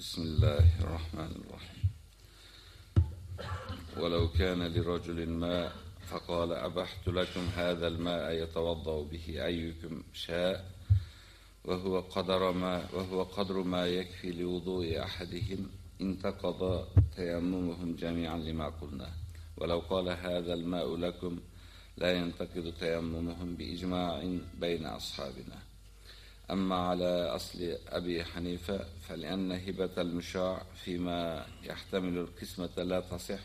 بسم الله الرحمن الرحيم. ولو كان لرجل ماء فقال أبحت لكم هذا الماء يتوضأ به أيكم شاء وهو قدر ما وهو قدر ما يكفي لوضوء أحدهم انتقض تيممهم جميعا لما قلنا. ولو قال هذا الماء لكم لا ينتقض تيممهم بإجماع بين أصحابنا. أما على أصل أبي حنيفة فلأن هبة المشاع فيما يحتمل القسمة لا تصح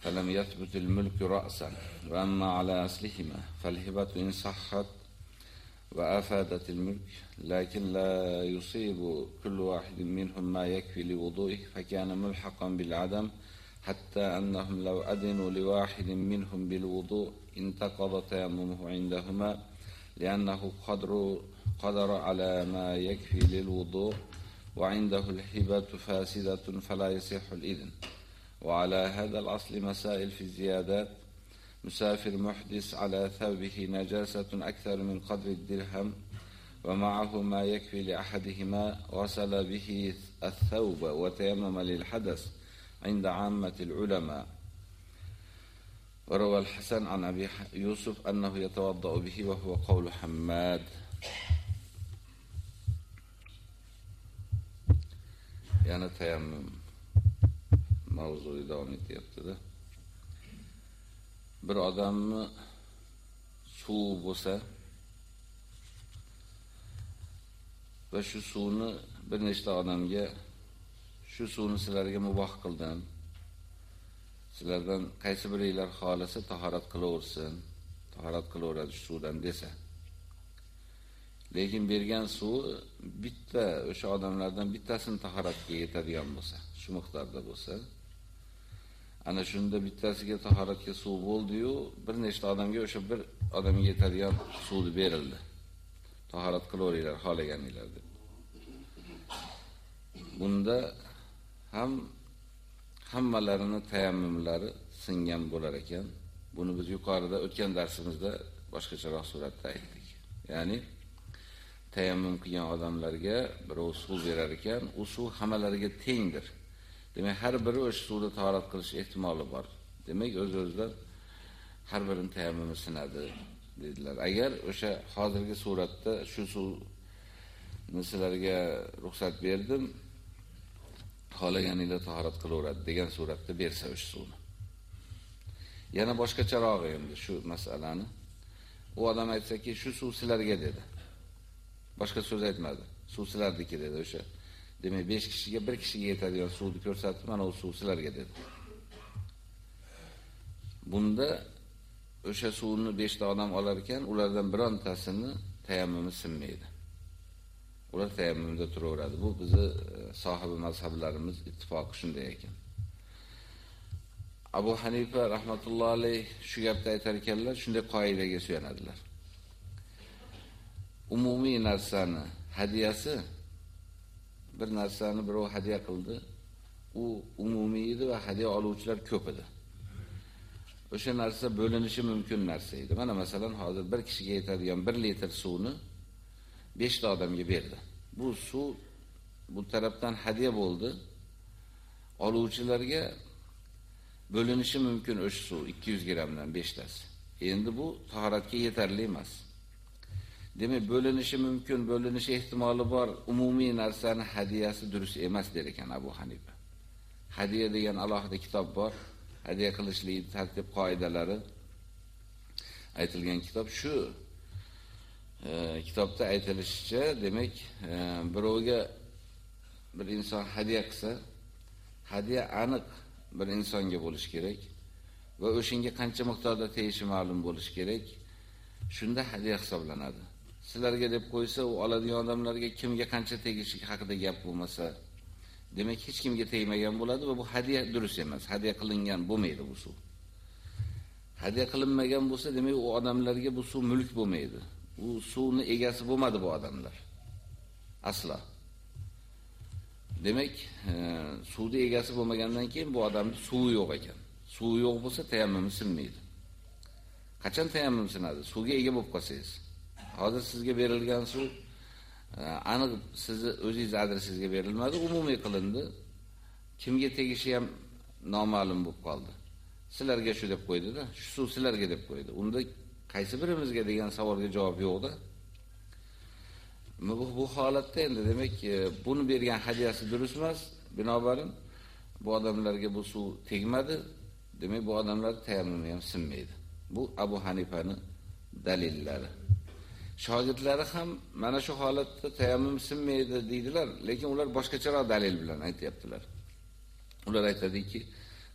فلم يثبت الملك رأسا. وأما على أصلهما فالهبة إن صحت وأفادت الملك لكن لا يصيب كل واحد منهم ما يكفي لوضوئه فكان ملحقا بالعدم حتى أنهم لو أذنوا لواحد منهم بالوضوء انتقض تيممه عندهما لأنه قدر, قدر على ما يكفي للوضوء وعنده الهبة فاسدة فلا يصح الإذن. وعلى هذا الأصل مسائل في الزيادات. مسافر محدث على ثوبه نجاسة أكثر من قدر الدرهم ومعه ما يكفي لأحدهما غسل به الثوب وتيمم للحدث عند عامة العلماء. وروى الحسن عن أبي يوسف أنه يتوضأ به وهو قول حماد. yana tayammum mavzui davom etyaptida Bir odamni suv bo'lsa va shu suvni bir nechta odamga shu suvni sizlarga muboh qildim. Sizlardan qaysi biringlar xohlasa tahorat qilaversin, tahorat qilaveradi shu suvdan desa. Lekin bergan suv bitta o'sha odamlardan bittasini tahoratga yetadigan bo'lsa, shu miqdorda bo'lsa, ana shunda bittasiga tahoratga suv bo'ldi-yu, bir nechta odamga o'sha bir odamga yetadigan suvni berildi. Tahorat qilaveringlar, xohlaganinglar deb. Bunda ham hammalarini tayammumlari singan bo'lar ekan. Buni biz yuqorida o'tgan darsimizda boshqacharoq suratda aytdik. Ya'ni tayammum qilgan odamlarga birov suv berar ekan, u suv hammalariga tengdir. Demak, har biri o'sha suvda tahorat qilish ehtimoli bor. Demak, o'z-o'zidan har birini tayammumi sinadi dedilar. Agar o'sha hozirgi suratda shu suv sizlarga ruxsat berdim, xohlaganinglar tahorat qilaveradi degan suratda bersa o'sha suvni. Yana boshqacharoq endi shu masalani. U odam aytsa-ki, shu suv sizlarga dedi. Boshqa so'z aytmadi. Suv sizlarniki dedi o'sha. Demak, 5 kishiga 1 kishiga yetadigan suvni ko'rsatib, mana u suv sizlarga dedi. Bunda o'sha suvni 5 ta odam olar ekan, ulardan birontasini tayammumi sinmaydi. Ular tayammumda turaveradi. Bu bizni e, sohibi mazhablarimiz ittifoqi shunday ekan. Abu Hanifa rahmatullohi alayh shu gapni aytar ekanlar, shunday qoidaga suyanadilar. Umumiy narsani hadiyasi bir narsani birov hadiya qildi, u umumiy edi va hadiya oluvchilar ko'p edi. O'sha narsa bo'linishi mumkin narsa edi. Mana masalan, hozir bir kishiga yetadigan 1 litr suvni 5 ta odamga berdi. Bu suv bu tarafdan hadiya bo'ldi. Oluvchilarga bo'linishi mumkin o'sha suv 200 grammdan 5 tasi. Endi bu tahoratga yetarli emas. Demak, bo'linishi mumkin, bo'linishi ehtimoli bor umumiy narsani hadiyasi durust emas der ekan Abu Hanifa. Hadiya degan alohida kitob bor. Hadiya qilishlik tartib qoidalari aytilgan kitob shu e, kitobda aytilishicha, demak, e, birovga bir inson hadiya qilsa, hadiya aniq bir insonga bo'lish kerak va o'shinga qancha miqdorda tegishi ma'lum bo'lish kerak. Shunda hadiya hisoblanadi. Sizlarga deb qo'ysa, u oladigan odamlarga kimga qancha tegishi haqida gap bo'lmasa, demak hech kimga tegmagan bo'ladi va bu hadiya durust emas. Hadiya qilingan bo'lmaydi bu suv. Hadiya qilinmagan bo'lsa, demak u odamlarga bu suv mulk bo'lmaydi. U suvni egasi bo'lmadi bu odamlar. Asla. Demak, e, suvni egasi bo'lmagandan keyin bu odamning suvi yo'q ekan. Suvi yo'q bo'lsa tayammum sinmaydi. Qachon tayammum sinadi? Suvga ega bo'lib qolsangiz. Hozir sizga berilgan suv e, aniq sizni o'zingiz adresingizga berilmadi, umumiy qilindi. Kimga tegishi ham noma'lum bo'lib qoldi. Sizlarga shu deb qo'ydi-da, shu suv sizlarga deb qo'ydi. Unda qaysi birimizga degan savolga javob yo'q-da. Bu, bu holatda endi demak, e, buni bergan hadiyasi durust emas, binobarin bu odamlarga bu suv tegmadi, demak bu odamlar tayammumi ham sinmaydi. Bu Abu Hanifani dalillari. Shogirdlari ham mana shu holatda tayammum sinmaydi deydilar, lekin ular boshqacharoq dalil bilan aytayaptilar. Ular aytadiki,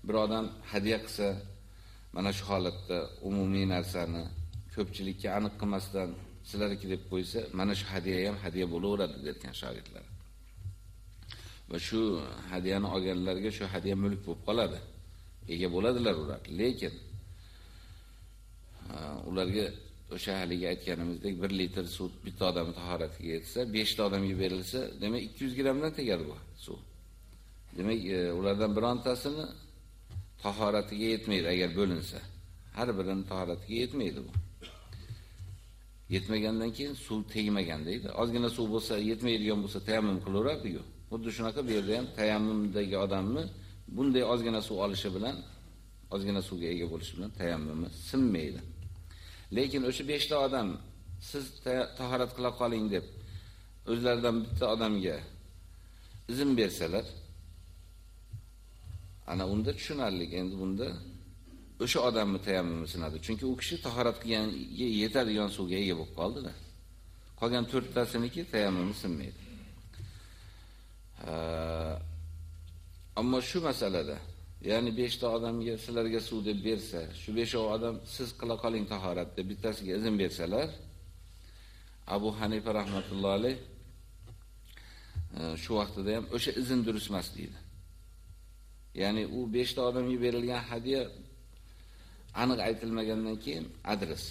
bir odam hadiya qilsa, mana shu holatda umumiy narsani ko'pchilikka aniq qilmasdan sizlarga deb qo'ysa, mana shu hadiya ham hadiya bo'laveradi degan shogirdlar. Va shu hadiyani olganlarga shu hadiya mulk bo'lib qoladi. Ega bo'ladilar ular. Lekin ularga o'sha haligi aytganimizdek 1 litr suv bitta odam tahoratiga yetsa, 5 ta odamga berilsa, demak 200 grammdan tegadi bu suv. Demak, e, ulardan birontasini tahoratiga yetmaydi agar bo'linsa. Har birini tahoratiga yetmaydi bu. Yetmagandan keyin suv tegmagan deydi. Ozgina suv bo'lsa, yetmaydigan bo'lsa tayammum qilaveradi-ku. Xuddi shunaqa bu yerda ham tayammumdagi odamni bunday ozgina suv olishi bilan, ozgina suvga ega bo'lishi bilan tayammumi sinmaydi. Lekin o'sha 5 ta odam siz tahorat qila qoling deb o'zlaridan bitta odamga izn bersalar, ana unda tushunarlik, Endi bunda o'sha odamni tayammumi sinadi. Chunki u kishi tahorat qilganiga yetadigan suvga ega bo'lib qoldi-da. Qolgan 4 tasiniki tayammumi sinmaydi. Ammo shu masalada, ya'ni 5 ta odamga sizlarga suv deb bersa, shu 5 odam siz qila qoling tahorat deb bittasiga izn bersalar, Abu Hanifa rahmatullohi alayh e, shu vaqtida ham o'sha izn durust emas deydi. Ya'ni u 5 ta odamga berilgan hadiya aniq aytilmagandan keyin adres.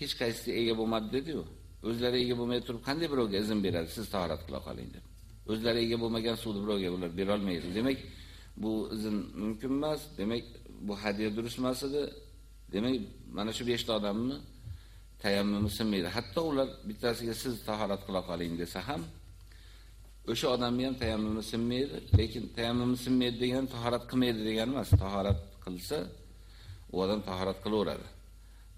Hech qaysi ega bo'lmadi dedi-ku. O'zlari ega bo'lmay turib qanday birovga izn beradi siz tahorat qila qoling deb. O'zlari ega bo'lmagan suvni birovga ular bera olmaydi. Demak, bu izn mumkin emas. Demak, bu hadiya durust emas edi. Demak, mana shu 5 ta odamni tayammumi sinmaydi. Hatto ular bittasiga siz tahorat qila qoling desa ham o'sha odamni ham tayammumi sinmaydi, lekin tayammumi sinmaydi degan tahorat qilmaydi degani emas. Tahorat qilsa, u odam tahorat qilaveradi.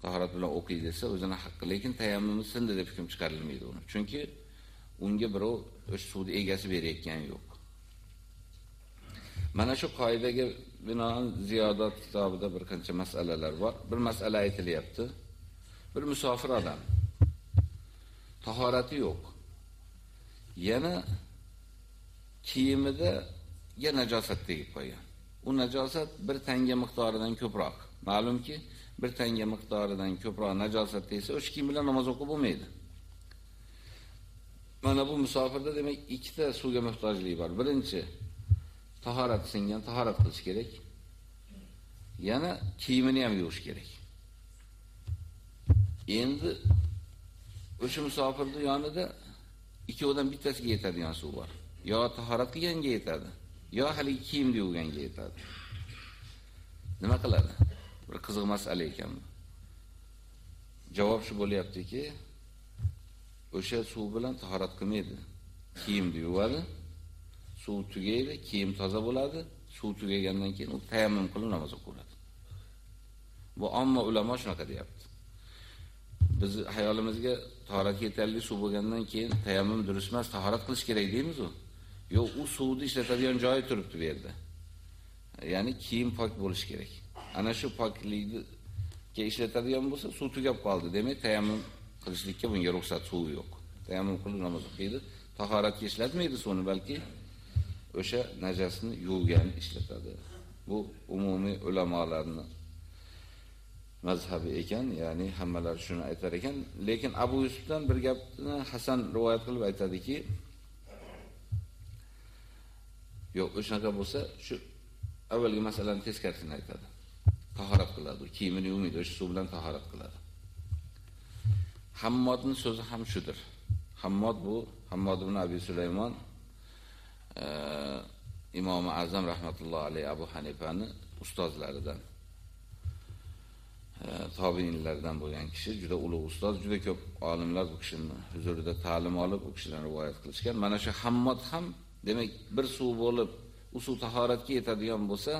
Tahorat bilan o'qiydi desa, o'zini haqqi, lekin tayammumi sindi deb hukm chiqarilmaydi uni. Chunki unga birov o'sha suvni egasi berayotgani yo'q. Mana shu qoidaga binoan ziyodat kitobida bir qancha masalalar bor. Bir masala aytilyapti. Bir musofir odam tahorati yo'q. Yana kiyimida ya najosat tegib qo'ygan. U najosat bir tanga miqdoridan ko'proq. Ma'lumki, bir tanga miqdoridan ko'proq najosat tegsa, o'sha kiyim bilan namoz o'qib bo'lmaydi. Mana bu musofirda demak ikkita suvga muhtojligi bor. Birinchi tahorat singan, tahorat qilish kerak. Yana kiyimini ham yuvish kerak. Endi o'sha musofirning yonida ikkovidan bittasiga yetadigan suv bor. Yo tahorat qilganga yetadi, yo hali kiyim yuvganga yetadi. Nima qiladi? Bir qiziq masala ekan bu. Javob shu bo'lyaptiki, o'sha suv bilan tahorat qilmaydi. Kiyimni yuvadi, suv tugaydi, kiyim toza bo'ladi, suv tugagandan keyin u tayammum qilib namoz o'qiladi. Bu ammo ulamo shunaqa deyapti. Biz hayolimizga tahorat yetarli suv bo'lgandan keyin tayammum durust emas, tahorat qilish kerak deymiz u. Yo'q, u suvni ishlatadigan joyi turibdi bu yerda. Ya'ni kiyim pok bo'lishi kerak. Ana shu poklikni ke ishlatadigan bo'lsa, suv tugab qoldi. Demak, tayammum qilishlikka bunga ruxsat suv yo'q. Tayammum qilib namoz o'qiydi. Tahoratga ishlatmaydi suvni, balki o'sha najasni yuvgan ishlatadi. Bu umumiy ulamolarning mazhabi ekan, ya'ni hammalar shuni aytar ekan, lekin Abu Yusufdan bir gapni Hasan rivoyat qilib aytadiki, yo'q, o'shanaqa bo'lsa, shu avvalgi masalani teskarisini aytadi. Tahorat qiladi, kiyimini yuvmaydi, o'sha suv bilan tahorat qiladi. Hammodning so'zi ham shudir. Hammod bu Hammod ibn Abi Sulaymon Imom Azam rahmatullohi alayhi Abu Hanifani ustozlaridan. E, tobiinlardan bo'lgan kishi juda ulug' ustoz, juda ko'p olimlar bu kishini huzurida ta'lim olib, u kishidan rivoyat qilishgan. Mana shu Hammod ham demak bir suv bo'lib, u suv tahoratga yetadigan bo'lsa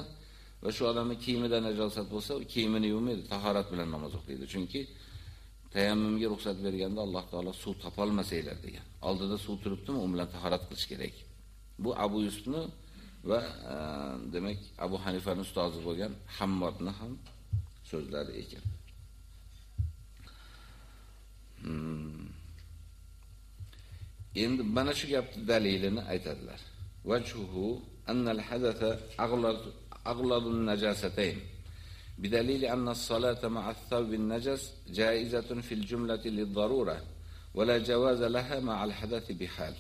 va shu odamning kiyimida najosat bo'lsa, kiyimini yuvmaydi, tahorat bilan namoz o'qiydi. Chunki tayammumga ruxsat berganda Alloh taolo suv topolmasanglar degan. Oldida suv turibdimi, u bilan tahorat qilish kerak. Bu Abu Yusufni va e, demak Abu Hanifaning ustozi bo'lgan Hammodni ham so'zlari ekan. Hmm. Endi mana shu gapni dalilini aytadilar. Vajhuhu anna al-hadatha aghlad aghlad an-najasatayn. بدليل أن الصلاة مع الثوب النجس جائزة في الجملة للضرورة ولا جواز لها مع الحدث بحال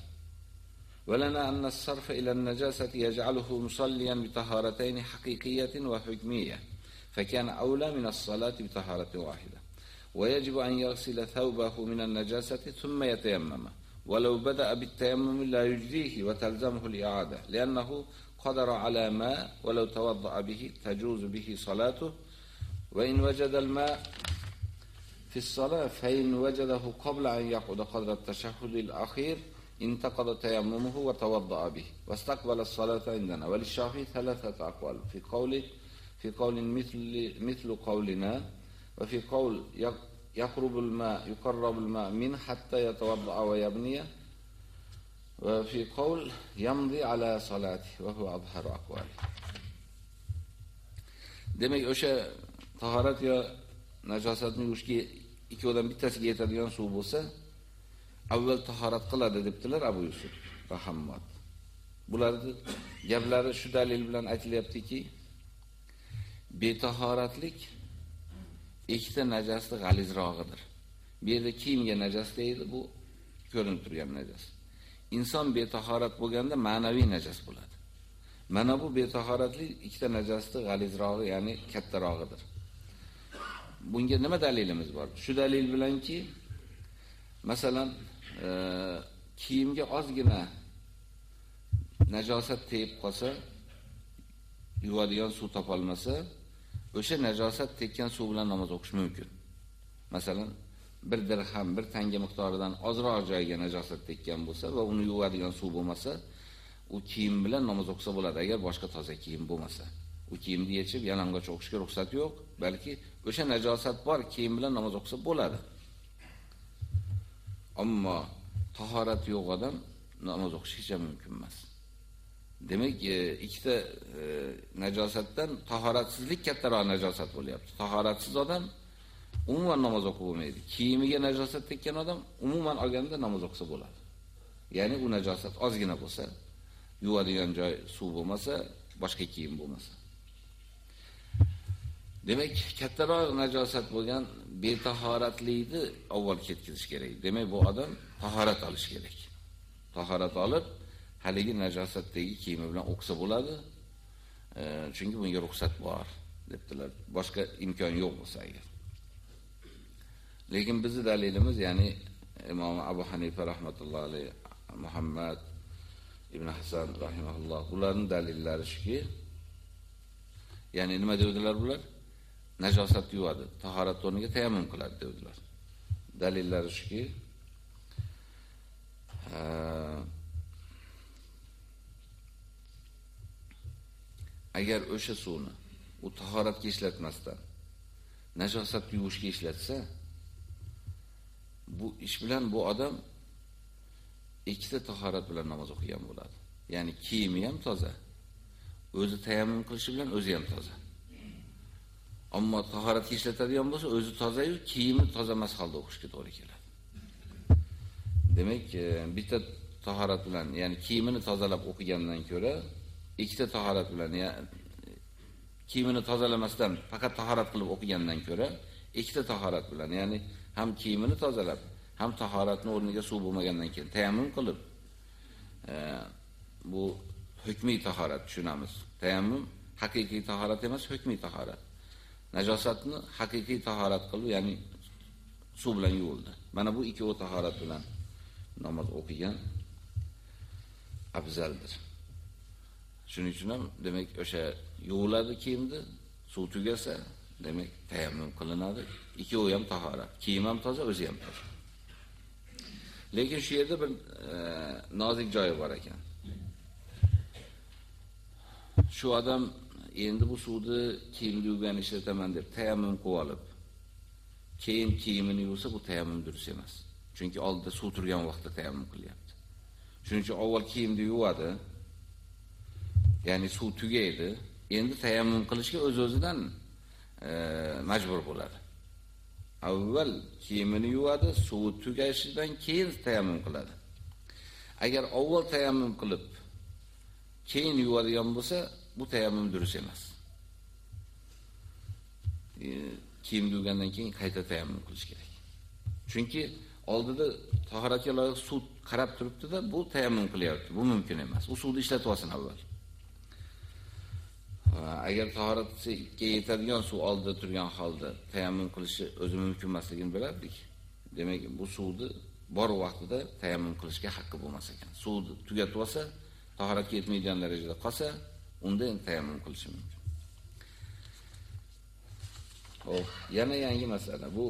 ولنا أن الصرف إلى النجاسة يجعله مصليا بطهارتين حقيقية وحكمية فكان أولى من الصلاة بطهارة واحدة. ويجب أن يغسل ثوبه من النجاسة ثم يتيمم. ولو بدأ بالتيمم لا يجزيه وتلزمه الإعادة لأنه قدر على ماء ولو توضأ به تجوز به صلاته. وإن وجد الماء في الصلاة فإن وجده قبل أن يقعد قدر التشهد الأخير انتقض تيممه وتوضأ به. واستقبل الصلاة عندنا. وللشافعي ثلاثة أقوال. في قوله في قول مثل مثل قولنا. وفي قول يقرب الماء يقرب الماء من حتى يتوضأ ويبني. وفي قول يمضي على صلاته. وهو أظهر أقواله demak o'sha tahorat yo najosatni yuvishga ikkovidan bittasiga yetadigan suv bo'lsa, avval tahorat qiladi debdilar Abu Yusuf va Hammad. Bularning gaplari shu dalil bilan aytilyaptiki, betahoratlik ikkita najosat g'alizrog'idir. Bu yerda kiyimga najas deydi, bu ko'rinib turgan najas. Inson betahorat bo'lganda ma'naviy najas bo'ladi. Mana bu betahoratlik ikkita najosati g'alizrog'i, ya'ni kattarog'idir. Bunga nima dalilimiz bor? Shu dalil bilanki, masalan, kiyimga ozgina najosat tegib qolsa, yuvadigan suv topolmasa, o'sha najosat tekkan suv bilan namoz o'qish mumkin. Masalan, bir dirham, bir tanga miqdoridan ozroq joyga najosat tekkan bo'lsa va uni yuvadigan suv bo'lmasa, u kiyim bilan namoz o'qisa bo'ladi agar boshqa toza kiyim bo'lmasa. U kiyimni yechib yalang'och o'qishga ruxsat yo'q, balki o'sha najosat bor kiyim bilan namoz o'qisa bo'ladi. Ammo tahorat yo'q odam namoz o'qish hech mumkin emas. Demak, e, ikkita e, najosatdan tahoratsizlik kattaroq najosat bo'lyapti. Tahoratsiz odam umuman namoz o'qib bo'lmaydi. Kiyimiga najosat tekkan odam umuman olganda namoz o'qisa bo'ladi. Ya'ni u najosat ozgina bo'lsa, yuvadigan joy suv bo'lmasa, boshqa kiyim bo'lmasa. Demak, kattaroq najosat bo'lgan betahoratlikni avval ketkizish kerak. Demak, bu odam tahorat olish kerak. Tahorat olib, haligi najosatdagi kiyimi bilan o'qsa bo'ladi. E, chunki bunga ruxsat bor debdilar. Boshqa imkon yo'q bo'lsa agar. Lekin bizning dalilimiz, ya'ni Imom Abu Hanifa rahmatullohi alayhi, Muhammad ibn Hasan rahimahulloh ularning dalillari shuki, ya'ni nima dedilar bular? Najosat yuvadi, tahorat o'rniga tayammum qiladi dedilar. Dalillari shuki, agar o'sha suvni u tahoratga ishlatmasdan najosat yuvishga ishlatsa, bu ish bilan bu odam ikkita tahorat bilan namoz o'qigan bo'ladi. Ya'ni kiyimi ham toza, o'zi tayammum qilishi bilan o'zi ham toza. Ammo tahoratga ishlatadigan bo'lsa, o'zi toza-yu, kiyimi toza emas holda o'qishga to'g'ri keladi. Demak, e, bitta tahorat bilan, ya'ni kiyimini tozalab o'qigandan ko'ra, ikkita tahorat bilan, ya'ni kiyimini tozalamasdan faqat tahorat qilib o'qigandan ko'ra, ikkita tahorat bilan, ya'ni ham kiyimini tozalab, ham tahoratni o'rniga suv bo'lmagandan keyin tayammum qilib e, bu hukmiy tahorat tushunamiz. Tayammum haqiqiy tahorat emas, hukmiy tahorat. Najosatni haqiqiy tahorat qilib, ya'ni suv bilan yuvildi. Mana bu ikkovi tahorat bilan namoz o'qigan afzaldir. Shuning uchun ham demak o'sha yuviladi kiyimni, suv tugasa, demak tayammum qilinadi. Ikkovi ham tahorat. Kiyim ham toza, o'zi ham toza. Lekin shu yerda bir e, nozik joyi bor ekan. Shu odam endi bu suvni kiyimni yuvgan ishlataman deb tayammum qilib olib, keyin kiyimini yuvsa bu tayammum durust emas. Chunki oldida suv turgan vaqtda tayammum qilyapti. Shuning uchun avval kiyimni yuvadi. Ya'ni suv tugaydi. Endi tayammum qilishga o'z-o'zidan e, majbur bo'ladi. Avval kiyimini yuvadi, suv tugashidan keyin tayammum qiladi. Agar avval tayammum qilib, keyin yuvadigan bo'lsa, bu tayammum durust emas. E, kiyim yuvgandan keyin qayta tayammum qilish kerak. Chunki oldida tahoratga loyiq suv qarab turibdi-da, bu tayammum qilyapti. Bu mumkin emas. U suvni ishlatib olsin avval. Agar tahoratga yetadigan suv oldida turgan holda tayammum qilishi o'zi mumkin emasligini bilardik. Demak, bu suvni bor vaqtida tayammum qilishga haqqi bo'lmas ekan. Suvni tugatib olsa, tahoratga yetmaydigan darajada qolsa, unda endi tayammum qilishi mumkin. Oh, yana yangi masala. Bu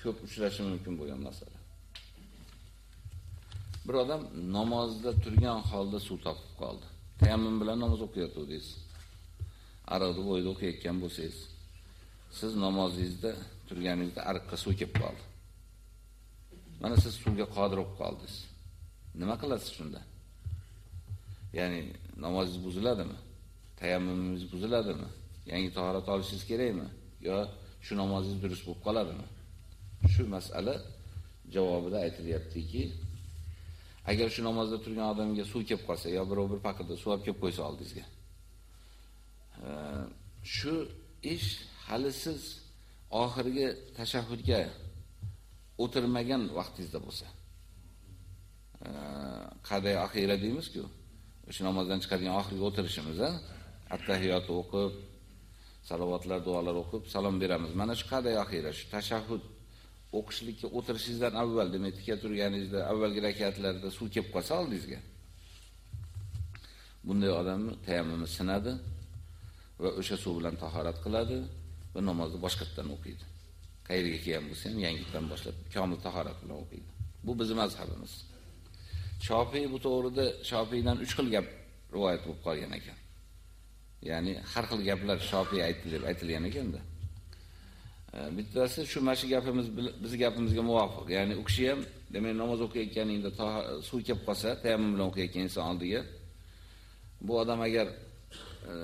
ko'p uchrashi mumkin bo'lgan masala. Bir odam namozda turgan holda suv topib qoldi. Tayammum bilan namoz o'qiyotgandingiz. Aroqni bo'yda o'qiyotgan bo'lsangiz, siz namozingizda turganingizda ariqqa suv kelib qoldi. Mana siz suvga qodir bo'lib qoldingiz. Nima qilasiz shunda? Ya'ni namozingiz buziladimi? Tayammumingiz buziladimi? Yangi tahorat olishingiz kerakmi? Yo shu namozingiz durust bo'lib qoladimi? Shu masala javobida aytilyaptiki, Agar shu namozda turgan odamga suv kelib qolsa, yo birov bir paqirda suv olib kelib qo'ysa oldingizga. Shu ish hali siz oxirgi tashahhudga o'tirmagan vaqtingizda bo'lsa. Qaday axira deymiz-ku. O'sha namozdan chiqadigan oxirgi o'tirishimiz-a, Attahiyot o'qib, salovatlar, duolar o'qib salom beramiz. Mana shu qaday axira, shu tashahhud o'qishlikka o'tirishingizdan avval, demak, tikka turganingizda avvalgi rakatlarda suv kelib qolsa oldingizga. Bunday odamni tayammumi sinadi va o'sha suv bilan tahorat qiladi va namozni boshqatdan o'qiydi. Qayerga kelgan bo'lsa ham yangidan boshlab komil tahorat bilan o'qiydi. Bu bizning mazhabimiz. Shofiy bu to'g'rida Shofiydan 3 xil gap rivoyat bo'lib qolgan ekan. Ya'ni har xil gaplar Shofiy aytdi deb aytilgan ekanda. bittasi shu mashi gapimiz biz gapimizga muvofiq. Ya'ni u kishi ham demak namoz o'qiyotganingda suv kelib qolsa, tayammum bilan o'qiyotgan inson oldiga bu odam agar e,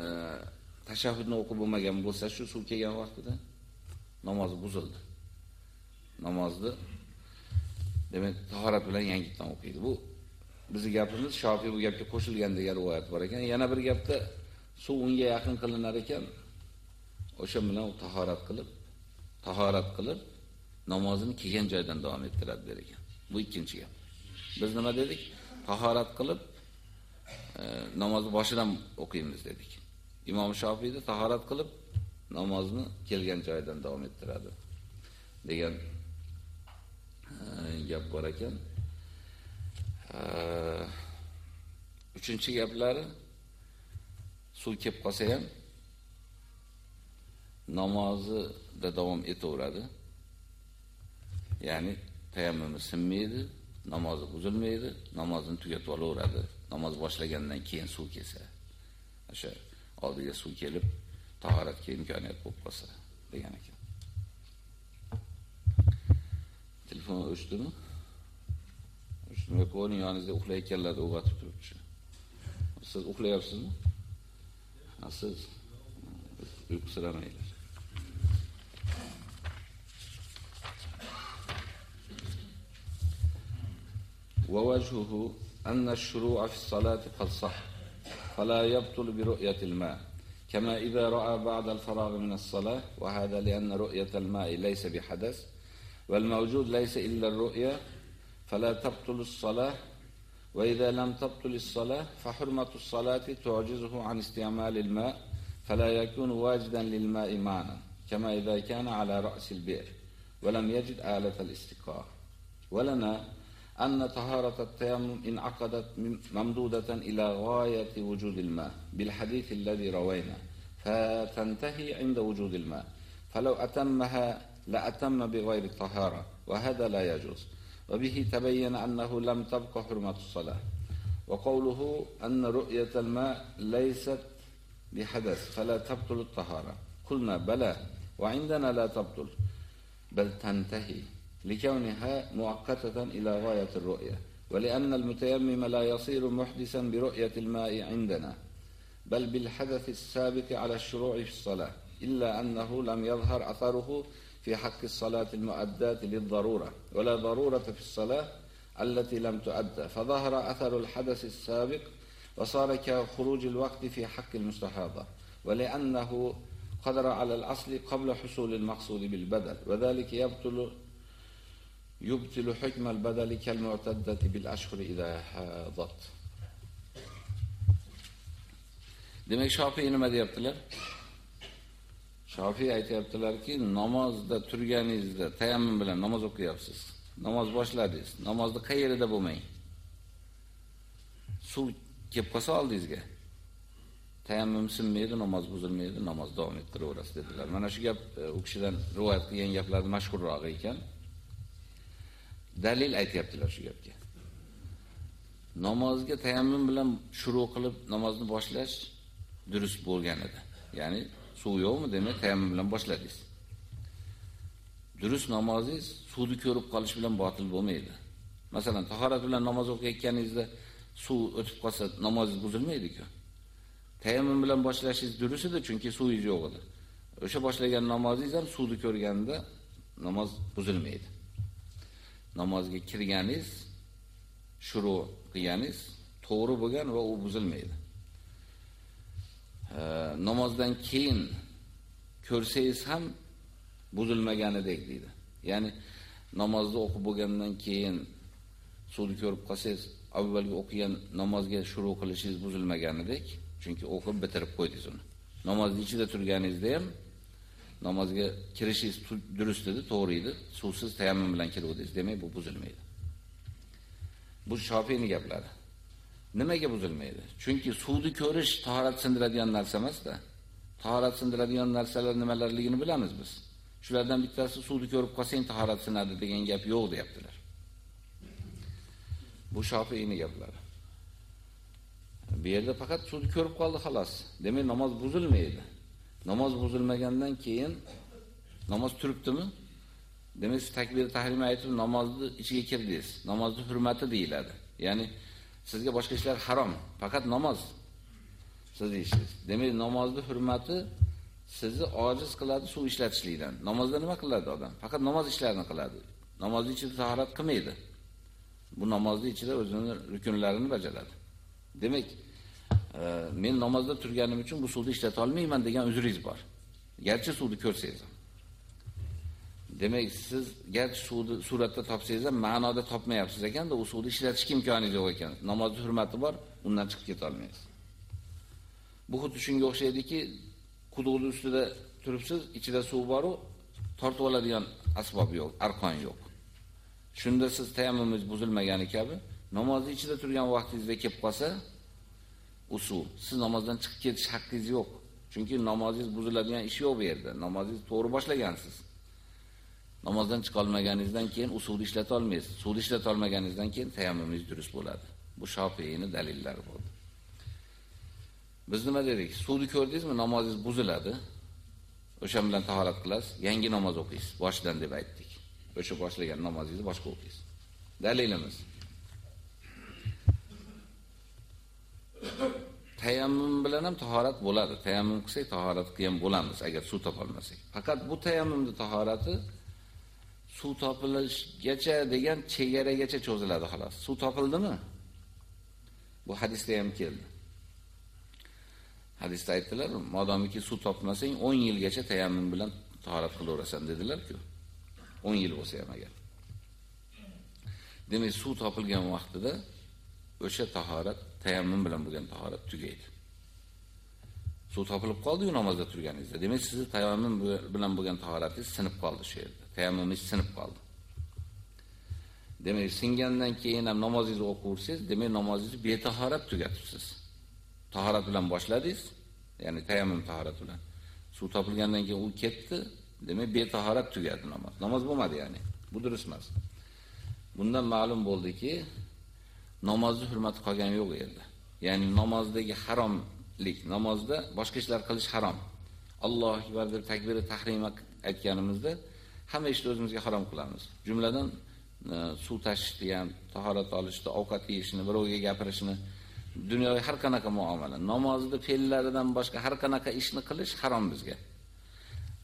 tashahhudni o'qib bo'lmagan bo'lsa, shu suv kelgan vaqtida namozi buzildi. Namozni demak tahorat bilan yangitdan o'qiydi. Bu bizning gapimiz Shofiy bu gapga qo'shilgan degan rivoyat bor ekan. Yana bir gapda suv unga yaqin qilinar ekan, o'sha bilan tahorat qilib tahorat qilib namozini kelgan joydan davom ettiradi der ekan. Bu ikkinchi gap. Biz nima dedik? Tahorat qilib e, namozni boshidan o'qiymiz dedik. Imom Shofiyda tahorat qilib namozni kelgan joyidan davom ettiradi degan e, gap bor ekan. E, uchinchi gaplari suv kelib qolsa ham namozida davom etaveradi. Ya'ni tayammumi sinmaydi, namozi buzilmaydi, namozini tugatib olaveradi. Namoz boshlagandan keyin suv kelsa. O'sha oldiga suv kelib, tahoratga imkoniyat bo'lib qolsa degan ekan. Telefon o'chdimi? O'chdimi? Qo'ying yoningizda uxlayotganlarni uyg'otib turibdi. Siz uxlayapsizmi? Siz uyqusiramaylar. ووجهه أن الشروع في الصلاة قد صح فلا يبطل برؤية الماء كما إذا رأى بعد الفراغ من الصلاة وهذا لأن رؤية الماء ليس بحدث والموجود ليس إلا الرؤية فلا تبطل الصلاة وإذا لم تبطل الصلاة فحرمة الصلاة تعجزه عن استعمال الماء فلا يكون واجدا للماء معنى كما إذا كان على رأس البئر ولم يجد آلة الاستقاء ولنا أن طهارة التيمم انعقدت ممدودة إلى غاية وجود الماء بالحديث الذي روينا فتنتهي عند وجود الماء. فلو أتمها لأتم بغير طهارة وهذا لا يجوز. وبه تبين أنه لم تبقى حرمة الصلاة. وقوله أن رؤية الماء ليست بحدث فلا تبطل الطهارة. قلنا بلى وعندنا لا تبطل بل تنتهي لكونها مؤقتة إلى غاية الرؤية. ولأن المتيمم لا يصير محدثا برؤية الماء عندنا بل بالحدث السابق على الشروع في الصلاة إلا أنه لم يظهر أثره في حق الصلاة المؤداة للضرورة ولا ضرورة في الصلاة التي لم تؤدى فظهر أثر الحدث السابق وصار كخروج الوقت في حق المستحاضة ولأنه قدر على الأصل قبل حصول المقصود بالبدل وذلك يبطل يبطل حكم البدل كالمعتدة بالأشهر إذا حاضت Demek Şafii nima deyaptilar? Shofiy aytayaptilarki, namozda turganingizda tayammum bilan namoz o'qiyapsiz. Namoz boshladingiz. Namozni qayerida bo'lmang. Suv kelib qolsa oldingizga. Tayammum sinmaydi, namoz buzilmaydi, namoz davom ettiraverasiz dedilar. Mana shu gap e, u kishidan rivoyat qilgan gaplarning mashhurrog'i ekan. Dalil aytayaptilar shu gapga. Namozga tayammum bilan shuru qilib namozni boshlash durust bo'lgan edi. Ya'ni suv yo'qmi, demak tayammum bilan boshladingiz. Durust namozingiz suvni ko'rib qolish bilan botil bo'lmaydi. Masalan, tahorat bilan namoz o'qiyotganingizda suv o'tib qolsa namozingiz buzilmaydi-ku. Tayammum bilan boshlashingiz durust edi, chunki suvingiz yo'q edi. O'sha boshlagan namozingiz ham suvni ko'rganda namoz buzilmaydi. Namozga kirganingiz, shuru qilganingiz to'g'ri bo'lgan va u buzilmaydi. Namozdan keyin ko'rsangiz ham buzilmaganidek deydi. Ya'ni namozni o'qib bo'lgandan keyin suvni ko'rib qolsangiz, avvalgi o'qigan namozga shuru qilishingiz buzilmaganidek, chunki o'qib bitirib qo'ydingiz uni. Namozning ichida turganingizda ham namozga kirishingiz durust edi, to'g'ri edi. Suvsiz tayammum bilan kirdingiz, demak bu buzilmaydi. Bu Shofiyning gaplari. Nimaga buzilmaydi? Chunki suvni ko'rish tahorat sindiradigan narsa emas-da. Tahorat sindiradigan narsalar nimalarligini bilamiz biz. Shulardan bittasi suvni ko'rib qolsang tahorat sinadi degan gap yo'q deyaptilar. Bu Shofiyning gaplari. Bu yerda faqat suvni ko'rib qoldi xolos. Demak, namoz buzilmaydi. Namoz buzilmagandan keyin namoz turibdimi? Demak, takbir tahrim aytib namozni ichiga kirdingiz. Namozni hurmati deyiladi. Ya'ni sizga boshqa ishlar harom, faqat namoz siz deysiz. Demak, namozning hurmati sizni ojiz qiladi suv ishlatishlikdan. Namozda nima qiladi odam? Faqat namoz ishlarini qiladi. Namozni ichida tahorat qilmaydi. Bu namozni ichida o'zining rukunlarini bajaradi. Demak, e, men namozda turganim uchun bu suvni ishlata olmayman degan uzringiz bor. Garchi suvni ko'rsangiz ham. Demak, siz garchi suvni suratda topsangiz ham ma'noda topmayapsiz ekanda, u suvni ishlatishga imkoningiz yo'q ekan. Namozning hurmati bor, undan chiqib keta olmaysiz. Bu xuddi shunga o'xshaydiki, quduqning ustida turibsiz, ichida suv bor-u, tortib oladigan asbob yo'q, arqon yo'q. Shunda siz tayammumingiz buzilmagani kabi, namozning ichida turgan vaqtingizda kelib qolsa, u suv siz namozdan chiqib ketish haqqingiz yo'q. Chunki namozingiz buziladigan ish yo'q bu yerda. Namozingizni to'g'ri boshlagansiz. Namozdan chiqa olmaganingizdan keyin usulni ishlata olmaysiz. Suvni ishlata olmaganingizdan keyin tayammumingiz durust bo'ladi. Bu Shofiyning dalillari bo'ldi. Biz nima dedik? Suvni ko'rdingizmi, namozingiz buziladi. O'sha bilan tahorat qilasiz, yangi namoz o'qiysiz, boshidan deb aytdik. O'sha boshlagan namozingizni boshqa o'qiysiz. Dalilimiz tayammum bilan ham tahorat bo'ladi. Tayammum qilsak tahorat qilgan bo'lamiz agar suv topa olmasak. Faqat bu tayammumning tahorati suv topilishgacha degan chegaragacha cho'ziladi xolos. Suv topildimi? Bu hadisda ham keldi. Hadisda aytdilar, modomiki suv topmasang 10 yilgacha tayammum bilan tahorat qilaverasan dedilar-ku. 10 yil bo'lsa ham agar. Demak, suv topilgan vaqtida o'sha tahorat tayammum bilan bo'lgan tahorat tugaydi. Suv topilib qoldi-yu namozda turganingizda. Demak, sizning tayammum bilan bo'lgan tahoratingiz sinib qoldi shu yerda. Tayammumingiz sinib qoldi. Demak, singandan keyin ham namozingizni o'qiysiz, demak namozingizni betahorat tugatibsiz. Tahorat bilan boshladingiz, ya'ni tayammum tahorati bilan. Suv topilgandan keyin u ketdi, Demak, betahorat tugadi namoz. Namoz bo'lmadi ya'ni. Bu durust emas. Bundan ma'lum bo'ldiki, namozni hurmati qolgan yo'q edi. Ya'ni namozdagi haromlik, namozda boshqa ishlar qilish harom. Alloh akbar deb takbiri tahrima aytganimizda hamma ishni o'zimizga harom qilamiz. Jumladan e, suv tashishni ham, tahorat olishni, ovqat yeyishni, birovga gapirishni, dunyoga har qanaqa muomala, namozni fe'llaridan boshqa har qanaqa ishni qilish harom bizga.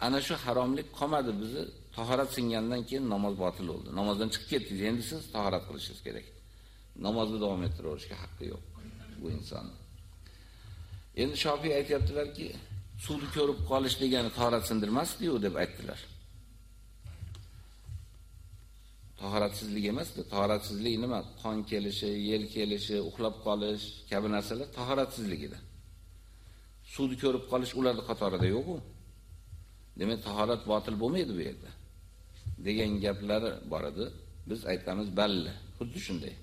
Ana shu haromlik qolmadi bizni tahorat singandan keyin namoz botil bo'ldi. Namozdan chiqib ketdingiz, endi siz tahorat qilishingiz kerak. Namozni davom ettiraverishga haqqi yo'q bu inson. Endi Shofiy aytayaptilar-ki, suvni ko'rib qolish degani tahorat sindirmasdi-yu deb aytdilar. Tahoratsizlik emasdi. Tahoratsizlik nima? Qon kelishi, yel kelishi, uxlab qolish kabi narsalar tahoratsizlik edi. Suvni ko'rib qolish ularning qatorida yo'q-ku. Demak, tahorat botil bo'lmaydi bu yerda. degan gaplari bor edi. Biz aytamiz, balli. Xuddi shunday.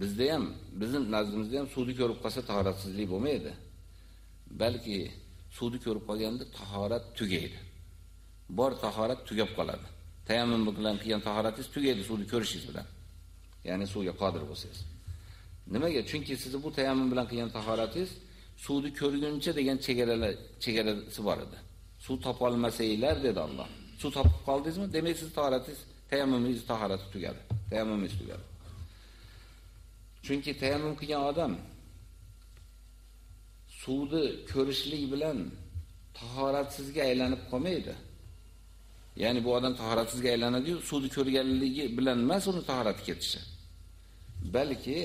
Bizda ham, bizning nazdimizda ham suvni ko'rib qolsa tahoratsizlik bo'lmaydi. Balki suvni ko'rib qolganda tahorat tugaydi. Bor tahorat tugab qoladi. Tayammum bilan qilgan tahoratingiz tugaydi suvni ko'rishingiz bilan. Ya'ni suvga qodir bo'lsangiz. Nimaga? Chunki siz bu tayammum bilan qilgan tahoratingiz suvni ko'rguncha degan chegaralar chegarasi bor edi. Suv topa olmasanglar dedi Alloh. Suv topib qoldingizmi? Demak siz tahoratingiz, tayammumingiz tahorati tugadi. Tayammumingiz tugadi. Chunki tayammum qilgan odam suvni ko'rishlik bilan tahoratsizga aylanib qolmaydi. Ya'ni bu odam tahoratsizga aylanadi-yu, suvni ko'rganligi bilan emas uni tahorati ketishi. Balki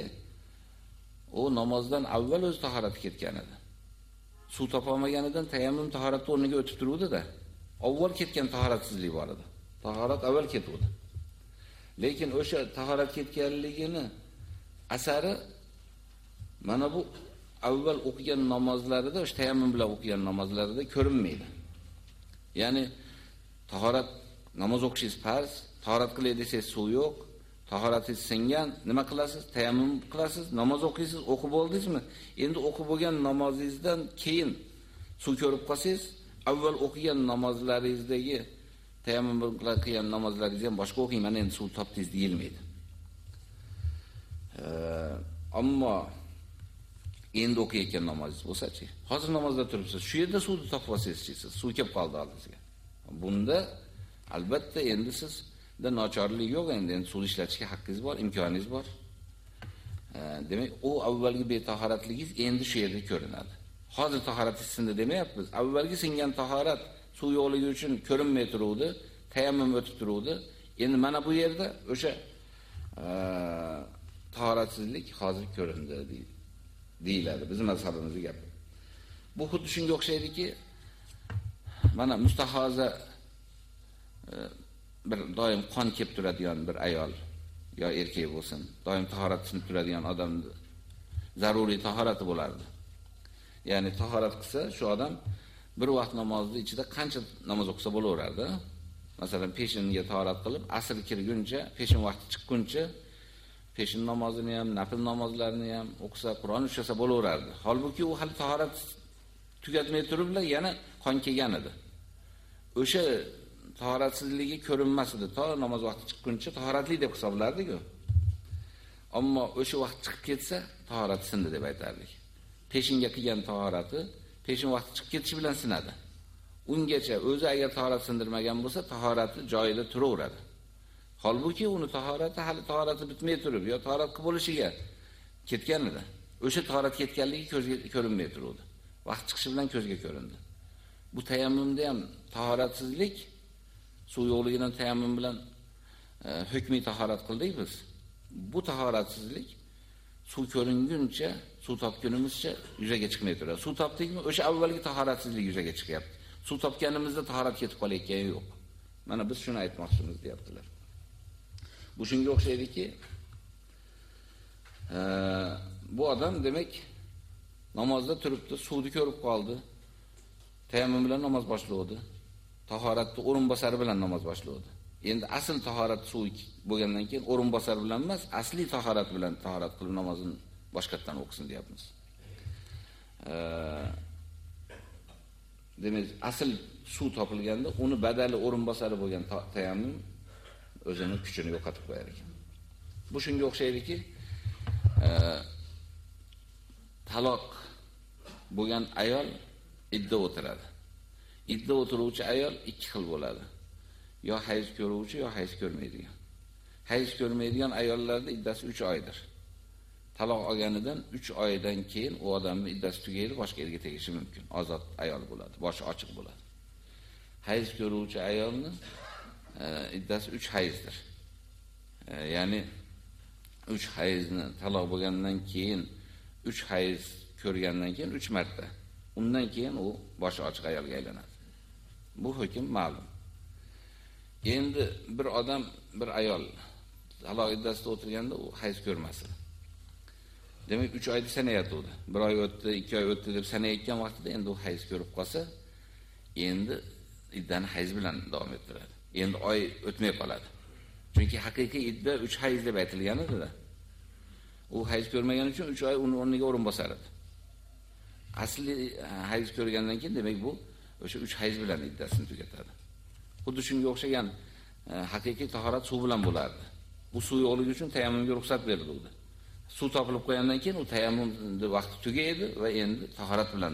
u namozdan avval o'z tahorati ketgan edi. Suv topa olmaganidan tayammum tahorati o'rniga o'tib turuvdi-da. Avval ketgan tahoratsizlik bor edi. Tahorat avval ketuvdi. Lekin o'sha tahorat ketganligini asari mana bu avval o'qigan namozlarida, o'sha tayammum bilan o'qigan namozlarida ko'rinmaydi. Ya'ni tahorat namoz o'qishingiz farz, tahorat qilay desangiz suv yo'q, tahoratingiz singan, nima qilasiz? Tayammum qilasiz, namoz o'qiysiz, o'qib bo'ldingizmi? Endi o'qib bo'lgan namozingizdan keyin suv ko'rib qolsangiz, avval o'qigan namozlaringizdagi tayammum qilgan namozlaringizni ham boshqa o'qing, mana endi suv topdingiz deyilmaydi. Ammo endi o'qiyotgan namozingiz bo'lsa-chi, hozir namozda turibsiz, shu yerda suvni topib olsangiz-chi, suv kelib qoldi oldingizga. Bunda albatta endi sizda nochorlik yo'q endi, endi suv ishlatishga haqqingiz bor, imkoningiz bor. Demak, u avvalgi betahoratligingiz endi shu yerda ko'rinadi. Hozir tahoratingiz sindi demayapmiz. Avvalgi singan tahorat suv yo'qligi uchun ko'rinmay turuvdi, tayammum o'tib turuvdi. Endi mana bu yerda o'sha tahoratsizlik hozir ko'rindi deyiladi. Bizning mazhabimizga gap. Bu xuddi shunga o'xshaydiki, mana mustahoza e, bir doim qon kelib turadigan bir ayol yo erkak bo'lsin, doim tahorat sinib turadigan odam zaruriy tahorati bo'lardi. Ya'ni tahorat qilsa, shu odam bir vaqt namozni ichida qancha namoz o'qisa bo'laveradi. Masalan, peshinga tahorat qilib, asr kirguncha, peshin vaqti chiqquncha peshin namozini ham, nafil namozlarini ham o'qisa, Qur'on ushlasa bo'laverardi. Holbuki u hali tahorat tugatmay turib yana qon kelgan edi. O'sha tahoratsizligi ko'rinmas edi. To namoz vaqti chiqquncha tahoratli deb hisoblardik-ku. Ammo o'sha vaqt chiqib ketsa, tahorat sindi deb aytardik. Peshinga qilgan tahorati peshin vaqti chiqib ketishi bilan sinadi. Ungacha o'zi agar tahorat sindirmagan bo'lsa, tahorati joyida turaveradi. Holbuki uni tahorati hali tahorati bitmay turib, yo tahorat qilib bo'lishiga ketgan edi. O'sha tahorat ketganligi ko'zga ko'rinmay turdi. Vaqt chiqishi bilan ko'zga ko'rindi. Bu tayammumda ham tahoratsizlik suv yo'qligidan tayammum bilan e, hukmiy tahorat qildik biz. Bu tahoratsizlik suv ko'ringuncha, suv topgunimizcha yuzaga chiqmay turadi. Suv topdikmi, o'sha avvalgi tahoratsizlik yuzaga chiqyapti. Suv topganimizda tahorat ketib qolayotgani yo'q. Mana biz shuni aytmoqchimiz deyaptilar. Bu shunga o'xshaydiki, e, bu odam demak namozda turibdi, suvni ko'rib qoldi. Tayammum bilan namoz boshlaydi. Tahoratni o'rin bosari bilan namoz boshlaydi. Endi asl tahorat suv bo'lgandan keyin o'rin bosari bilan emas, asli tahorat bilan tahorat qilib namozini boshqatdan o'qisin deyapmiz. Demak, asl suv topilganda uni badali o'rin bosari bo'lgan tayammum o'zini kuchini yo'qotib qo'yar ekan. Bu shunga o'xshaydiki, taloq bo'lgan ayol idda o'tiradi. Idda o'tiruvchi ayol ikki xil bo'ladi. Yo hayz ko'ruvchi, yo hayz ko'rmaydigan. Hayz ko'rmaydigan ayollarda iddasi 3 oydir. Taloq olganidan 3 oydan keyin u odamning iddasi tugaydi, boshqa erga tegishi mumkin. Ozod ayol bo'ladi, boshi ochiq bo'ladi. Hayz ko'ruvchi ayolning e, iddasi 3 hayzdir. E, ya'ni 3 hayzni taloq bo'lgandan keyin 3 hayz ko'rgandan keyin 3 marta. Undan keyin u boshi ochiq ayolga aylanadi. Bu hukm ma'lum. Endi bir odam, bir ayol taloq iddasida o'tirganda u hayz ko'rmasin. Demak 3 oyda sanayotdi. 1 oy o'tdi, 2 oy o'tdi deb sanayotgan vaqtida endi u hayz ko'rib qolsa, endi iddani hayz bilan davom ettiradi. Endi oy o'tmay qoladi. Chunki haqiqiy idda 3 hayz deb aytilgan edi-da. U hayz ko'rmagani uchun 3 oy uni o'rniga o'rin bosar edi. Asli e, hayz ko'rgandan keyin demak bu o'sha 3 hayz bilan iddasini tugatadi. Xuddi shunga o'xshagan e, haqiqiy tahorat suv bilan bo'lardi. Bu suv yo'qligi uchun tayammumga ruxsat berildi. Suv topilib qo'yandan keyin u tayammumni vaqti tugaydi va endi tahorat bilan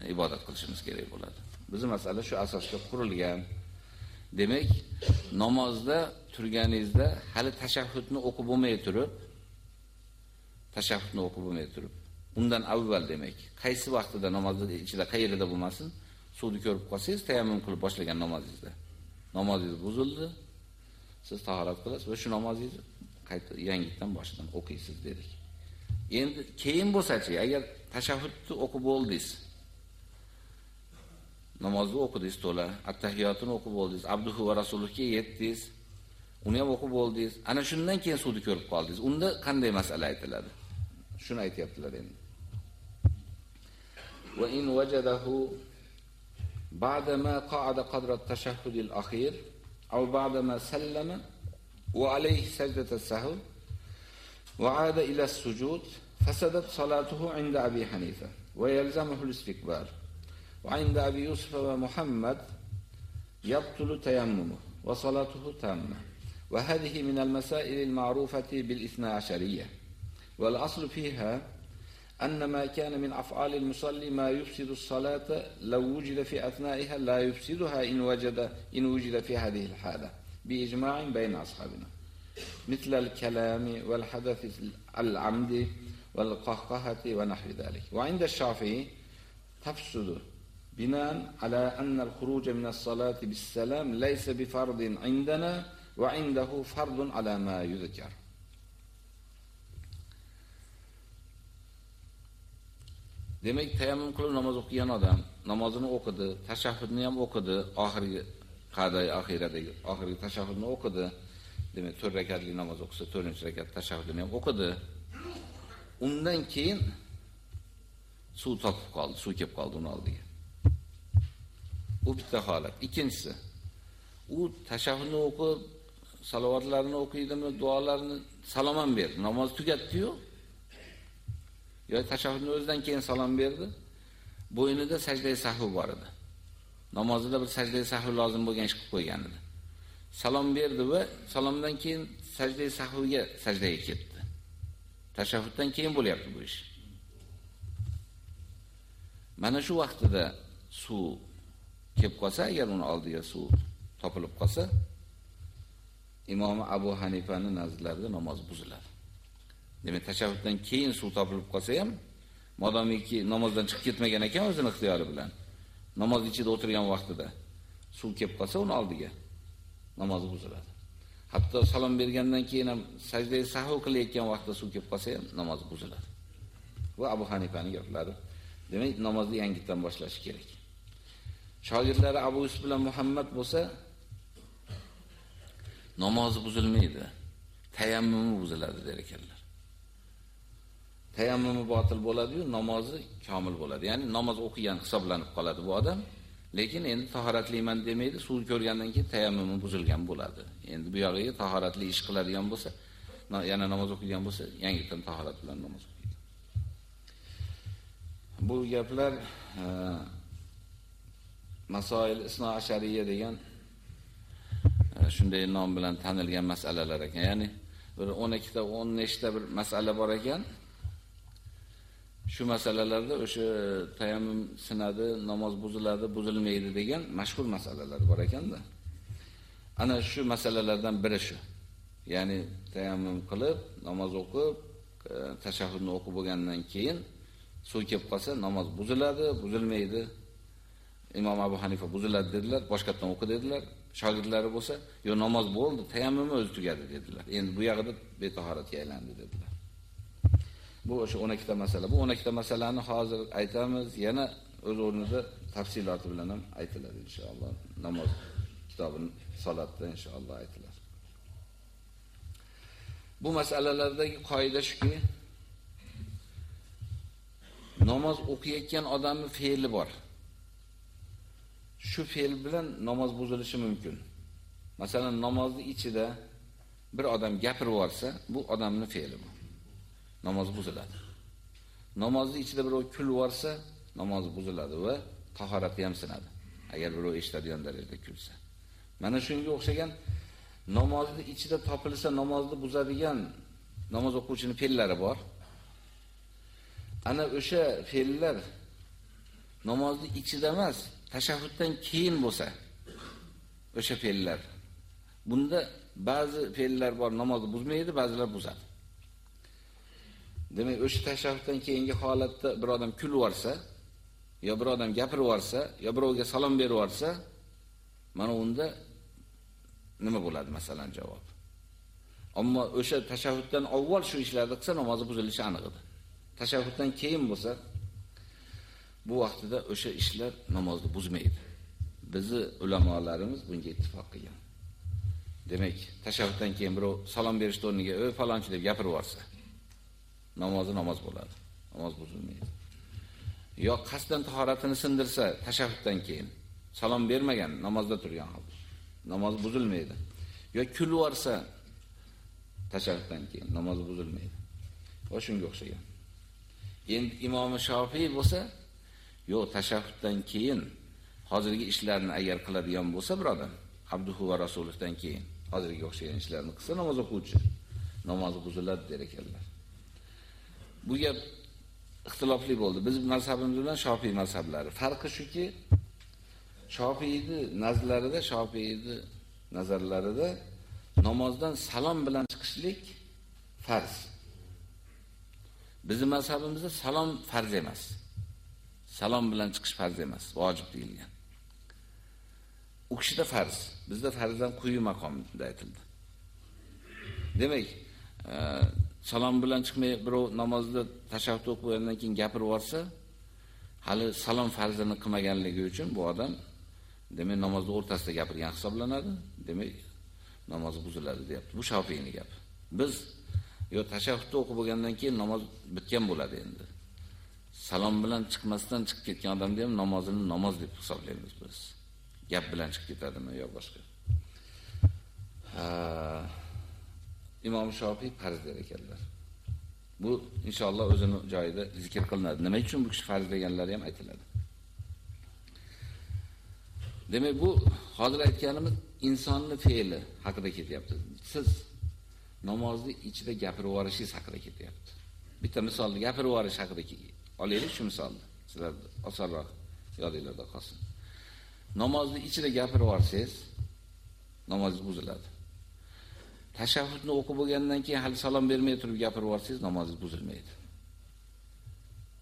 e, ibodat qilishimiz kerak bo'ladi. Bizning masala shu asosga qurilgan. Demak, namozda turganingizda hali tashahhudni o'qib bo'lmay turib, tashahhudni o'qib bo'lmay turib, undan avval demak, qaysi vaqtida namozda ichida qayerida bo'lmasin, suvni ko'rib qolsangiz, tayammum qilib boshlagan namozingizda namozingiz buzildi. Siz tahorat qilasiz va shu namozingizni qayta yangitdan boshidan o'qiysiz dedik. Endi keyin bo'lsa-chi, agar tashahhudni o'qib bo'ldingiz, namozni o'qidingiz to'la, attahiyotini o'qib bo'ldingiz, abduhu va rasuliga yetdingiz, uni ham o'qib bo'ldingiz. Ana shundan keyin suvni ko'rib qoldingiz. Unda qanday masala aytiladi? Shuni aytyaptilar endi. In wajadahu بعدما قعد قدر التشهد الأخير أو بعدما سلم وعليه سجدة السهو وعاد إلى السجود فسدت صلاته عند أبي حنيفة ويلزمه الاستكبار وعند أبي يوسف ومحمد يبطل تيممه وصلاته تامة وهذه من المسائل المعروفة بالإثنى عشرية والأصل فيها أن ما كان من أفعال المصلي ما يفسد الصلاة لو وجد في أثنائها لا يفسدها إن وجد إن وجد في هذه الحالة بإجماع بين أصحابنا. مثل الكلام والحدث العمد والقهقهة ونحو ذلك. وعند الشافعي تفسد بناء على أن الخروج من الصلاة بالسلام ليس بفرض عندنا وعنده فرض على ما يذكر. Demak, tayammum qilib namoz o'qigan odam namozini o'qidi, tashahhudni ham o'qidi, oxirgi qaday oxiradagi oxirgi tashahhudni o'qidi. Demak, 4 rakatli namoz o'qisa, 4-rakat tashahhudni ham o'qidi. Undan keyin suv topib qoldi, suv kelib qoldi uni oldiga. Bu bitta holat. Ikkinchisi, u tashahhudni o'qib, salovatlarni o'qiydimi, duolarni salom ham berdi. Namoz tugatdi-yu, yo tashahhudni o'zidan keyin salom berdi. Bo'ynida sajda sahvi bor edi. Namozida bir sajda sahvi lozim bo'lgan ish qilib qo'ygan edi. Salom berdi va salomdan keyin sajda sahviga sajdaga ketdi. Tashahhuddan keyin bo'lyapti bu ish. Mana shu vaqtida suv kelib qolsa, agar uni oldiga suv topilib qolsa, Imom Abu Hanifani nazarlarida namoz buziladi. Demak, tashahhuddan keyin suv topilib qolsa ham, modomiki namozdan chiqib ketmagan ekan o'zining ixtiyori bilan, namoz ichida o'tirgan vaqtida suv kelib qolsa, uni oldiga namozi buziladi. Hatto salom bergandan keyin ham sajda sahv qilayotgan vaqtda suv kelib qolsa ham namoz buziladi. Bu Abu Hanifaning gaplari. Demak, namozni yangitdan boshlash kerak. Shogirdlari Abu Yusuf bilan Muhammad bo'lsa, namozi buzilmaydi. Tayammumi buziladi der ekanlar. Tayammumi botil bo'ladi-yu, namozi kamil bo'ladi. Ya'ni namoz o'qigan hisoblanib qoladi bu odam, lekin endi tahoratliman demaydi, suv ko'rgandan keyin tayammumi buzilgan bo'ladi. Endi bu yog'iga tahoratli ish qiladigan bo'lsa, yana namoz o'qigan bo'lsa, yangidan tahorat bilan namoz o'qiydi. Bu gaplar e, masoil isno ashariya degan e, shunday nom bilan tanilgan masalalar ekan. Ya'ni bir 12 ta 10 nechta bir masala bor ekan. Shu masalalarda o'sha tayammum sinadi, namoz buziladi, buzilmaydi degan mashhur masalalar bor ekanda. Ana shu masalalardan biri shu. Ya'ni tayammum qilib, namoz o'qib, e, tashahhudni o'qib bo'lgandan keyin suv kelib qolsa namoz buziladi, buzilmaydi. Imom Abu Hanifa buziladi dedilar, boshqatdan o'qi dedilar. Shogirdlari bo'lsa, "Yo namoz bo'ldi, tayammumi o'zi tugadi" dedilar. Endi bu yog'ida betahoratga aylandi dedilar. Bu o'sha 12 ta masala. Bu 12 ta masalani hozir aytamiz, yana o'z o'rnida tafsiloti bilan ham aytiladi inshaalloh. Namoz kitobini salatda inshaalloh aytiladi. Bu masalalardagi qoida shuki, namoz o'qiyotgan odamning fe'li bor. Shu fe'l bilan namoz buzilishi mumkin. Masalan, namozning ichida bir odam gapirib yuborsa, bu odamning fe'li bu. Namoz buziladi. Namozning ichida birov kulib varsa, namoz buziladi va tahorati ham sinadi. Agar birov eshitadigan darajada kulsa. Mana shunga o'xshagan namozning ichida topilsa namozni buzadigan namoz o'quvchining fe'llari bor. Ana o'sha fe'llar namozning ichida emas, tashahhuddan keyin bo'lsa, o'sha fe'llar. Bunda ba'zi fe'llar bor, namozni buzmaydi, ba'zilar buzadi. Demak, o'sha tashahhuddan keyingi holatda bir odam kulib yuborsa, yo bir odam gapirib yuborsa, yo birovga salom berib yuborsa, mana unda nima bo'ladi masalan javob. Ammo o'sha tashahhuddan avval shu ishlarni qilsa namozi buzilishi aniq edi. Tashahhuddan keyin bo'lsa, bu vaqtida o'sha ishlar namozni buzmaydi. Bizi ulamolarimiz bunga ittifoq qilgan. Demak, tashahhuddan keyin birov salom berish o'rniga "Ey falonchi" deb gapirib yuborsa, namozi namoz bo'ladi. Namoz buzilmaydi. Yo qasdan tahoratini sindirsa tashahhuddan keyin salom bermagan namozda turgan holda namoz buzilmaydi. Yo kulib yuborsa tashahhuddan keyin namoz buzilmaydi. Va shunga o'xshagan. Endi Imom Shofiy bo'lsa, yo'q tashahhuddan keyin hozirgi ishlarni agar qiladigan bo'lsa birodar, Abduhu va Rasulullohdan keyin hozirgi o'xshagan ishlarni qilsa namoz o'quvchi namozi buziladi der ekanlar. Bu gap ixtilofli bo'ldi. Biz mazhabimiz bilan Shofiy mazhablari. Farqi shuki, Shofiyni nazarlarida, Shofiyni nazarlarida namozdan salom bilan chiqishlik farz. Bizning mazhabimizda salom farz emas. Salom bilan chiqish farz emas, vojib deyilgan. U kishida farz. Bizda farzdan quyi maqomda aytildi. Demak, e, salom bilan chiqmay birov namozda tashahhud o'qigandan keyin gapirib yuborsa, hali salom farzini qilmaganligi uchun bu odam demak namozning o'rtasida gapirgan hisoblanadi. Demak, namoz buziladi deyapti. Bu Shofiyning gapi. Biz yo tashahhudni o'qib bo'lgandan keyin namoz bitgan bo'ladi endi. Salom bilan chiqmasdan chiqib ketgan odamni ham namozini namoz deb hisoblaymiz biz. Gap bilan chiqib ketadimi yo boshqa. Imom Shofiy farz der ekanlar. Bu inshaalloh o'zini joyida zikr qilinadi. Nima uchun bu kishi farz deganlari ham aytiladi. Demak, bu hozir aytganimiz insonning fe'li haqida ketyapti. Siz namozni ichida gapirib yuborishingiz haqida ketyapti. Bitta misolni gapirib yuborish haqida olaylik shu misolni. Sizlar osonroq yodingizda qolsin. Namozni ichida gapirib yuborsangiz, namozingiz buziladi. Tashahhudni o'qib bo'lgandan keyin hali salom bermay turib gapirib yuborsangiz, namozingiz buzilmaydi.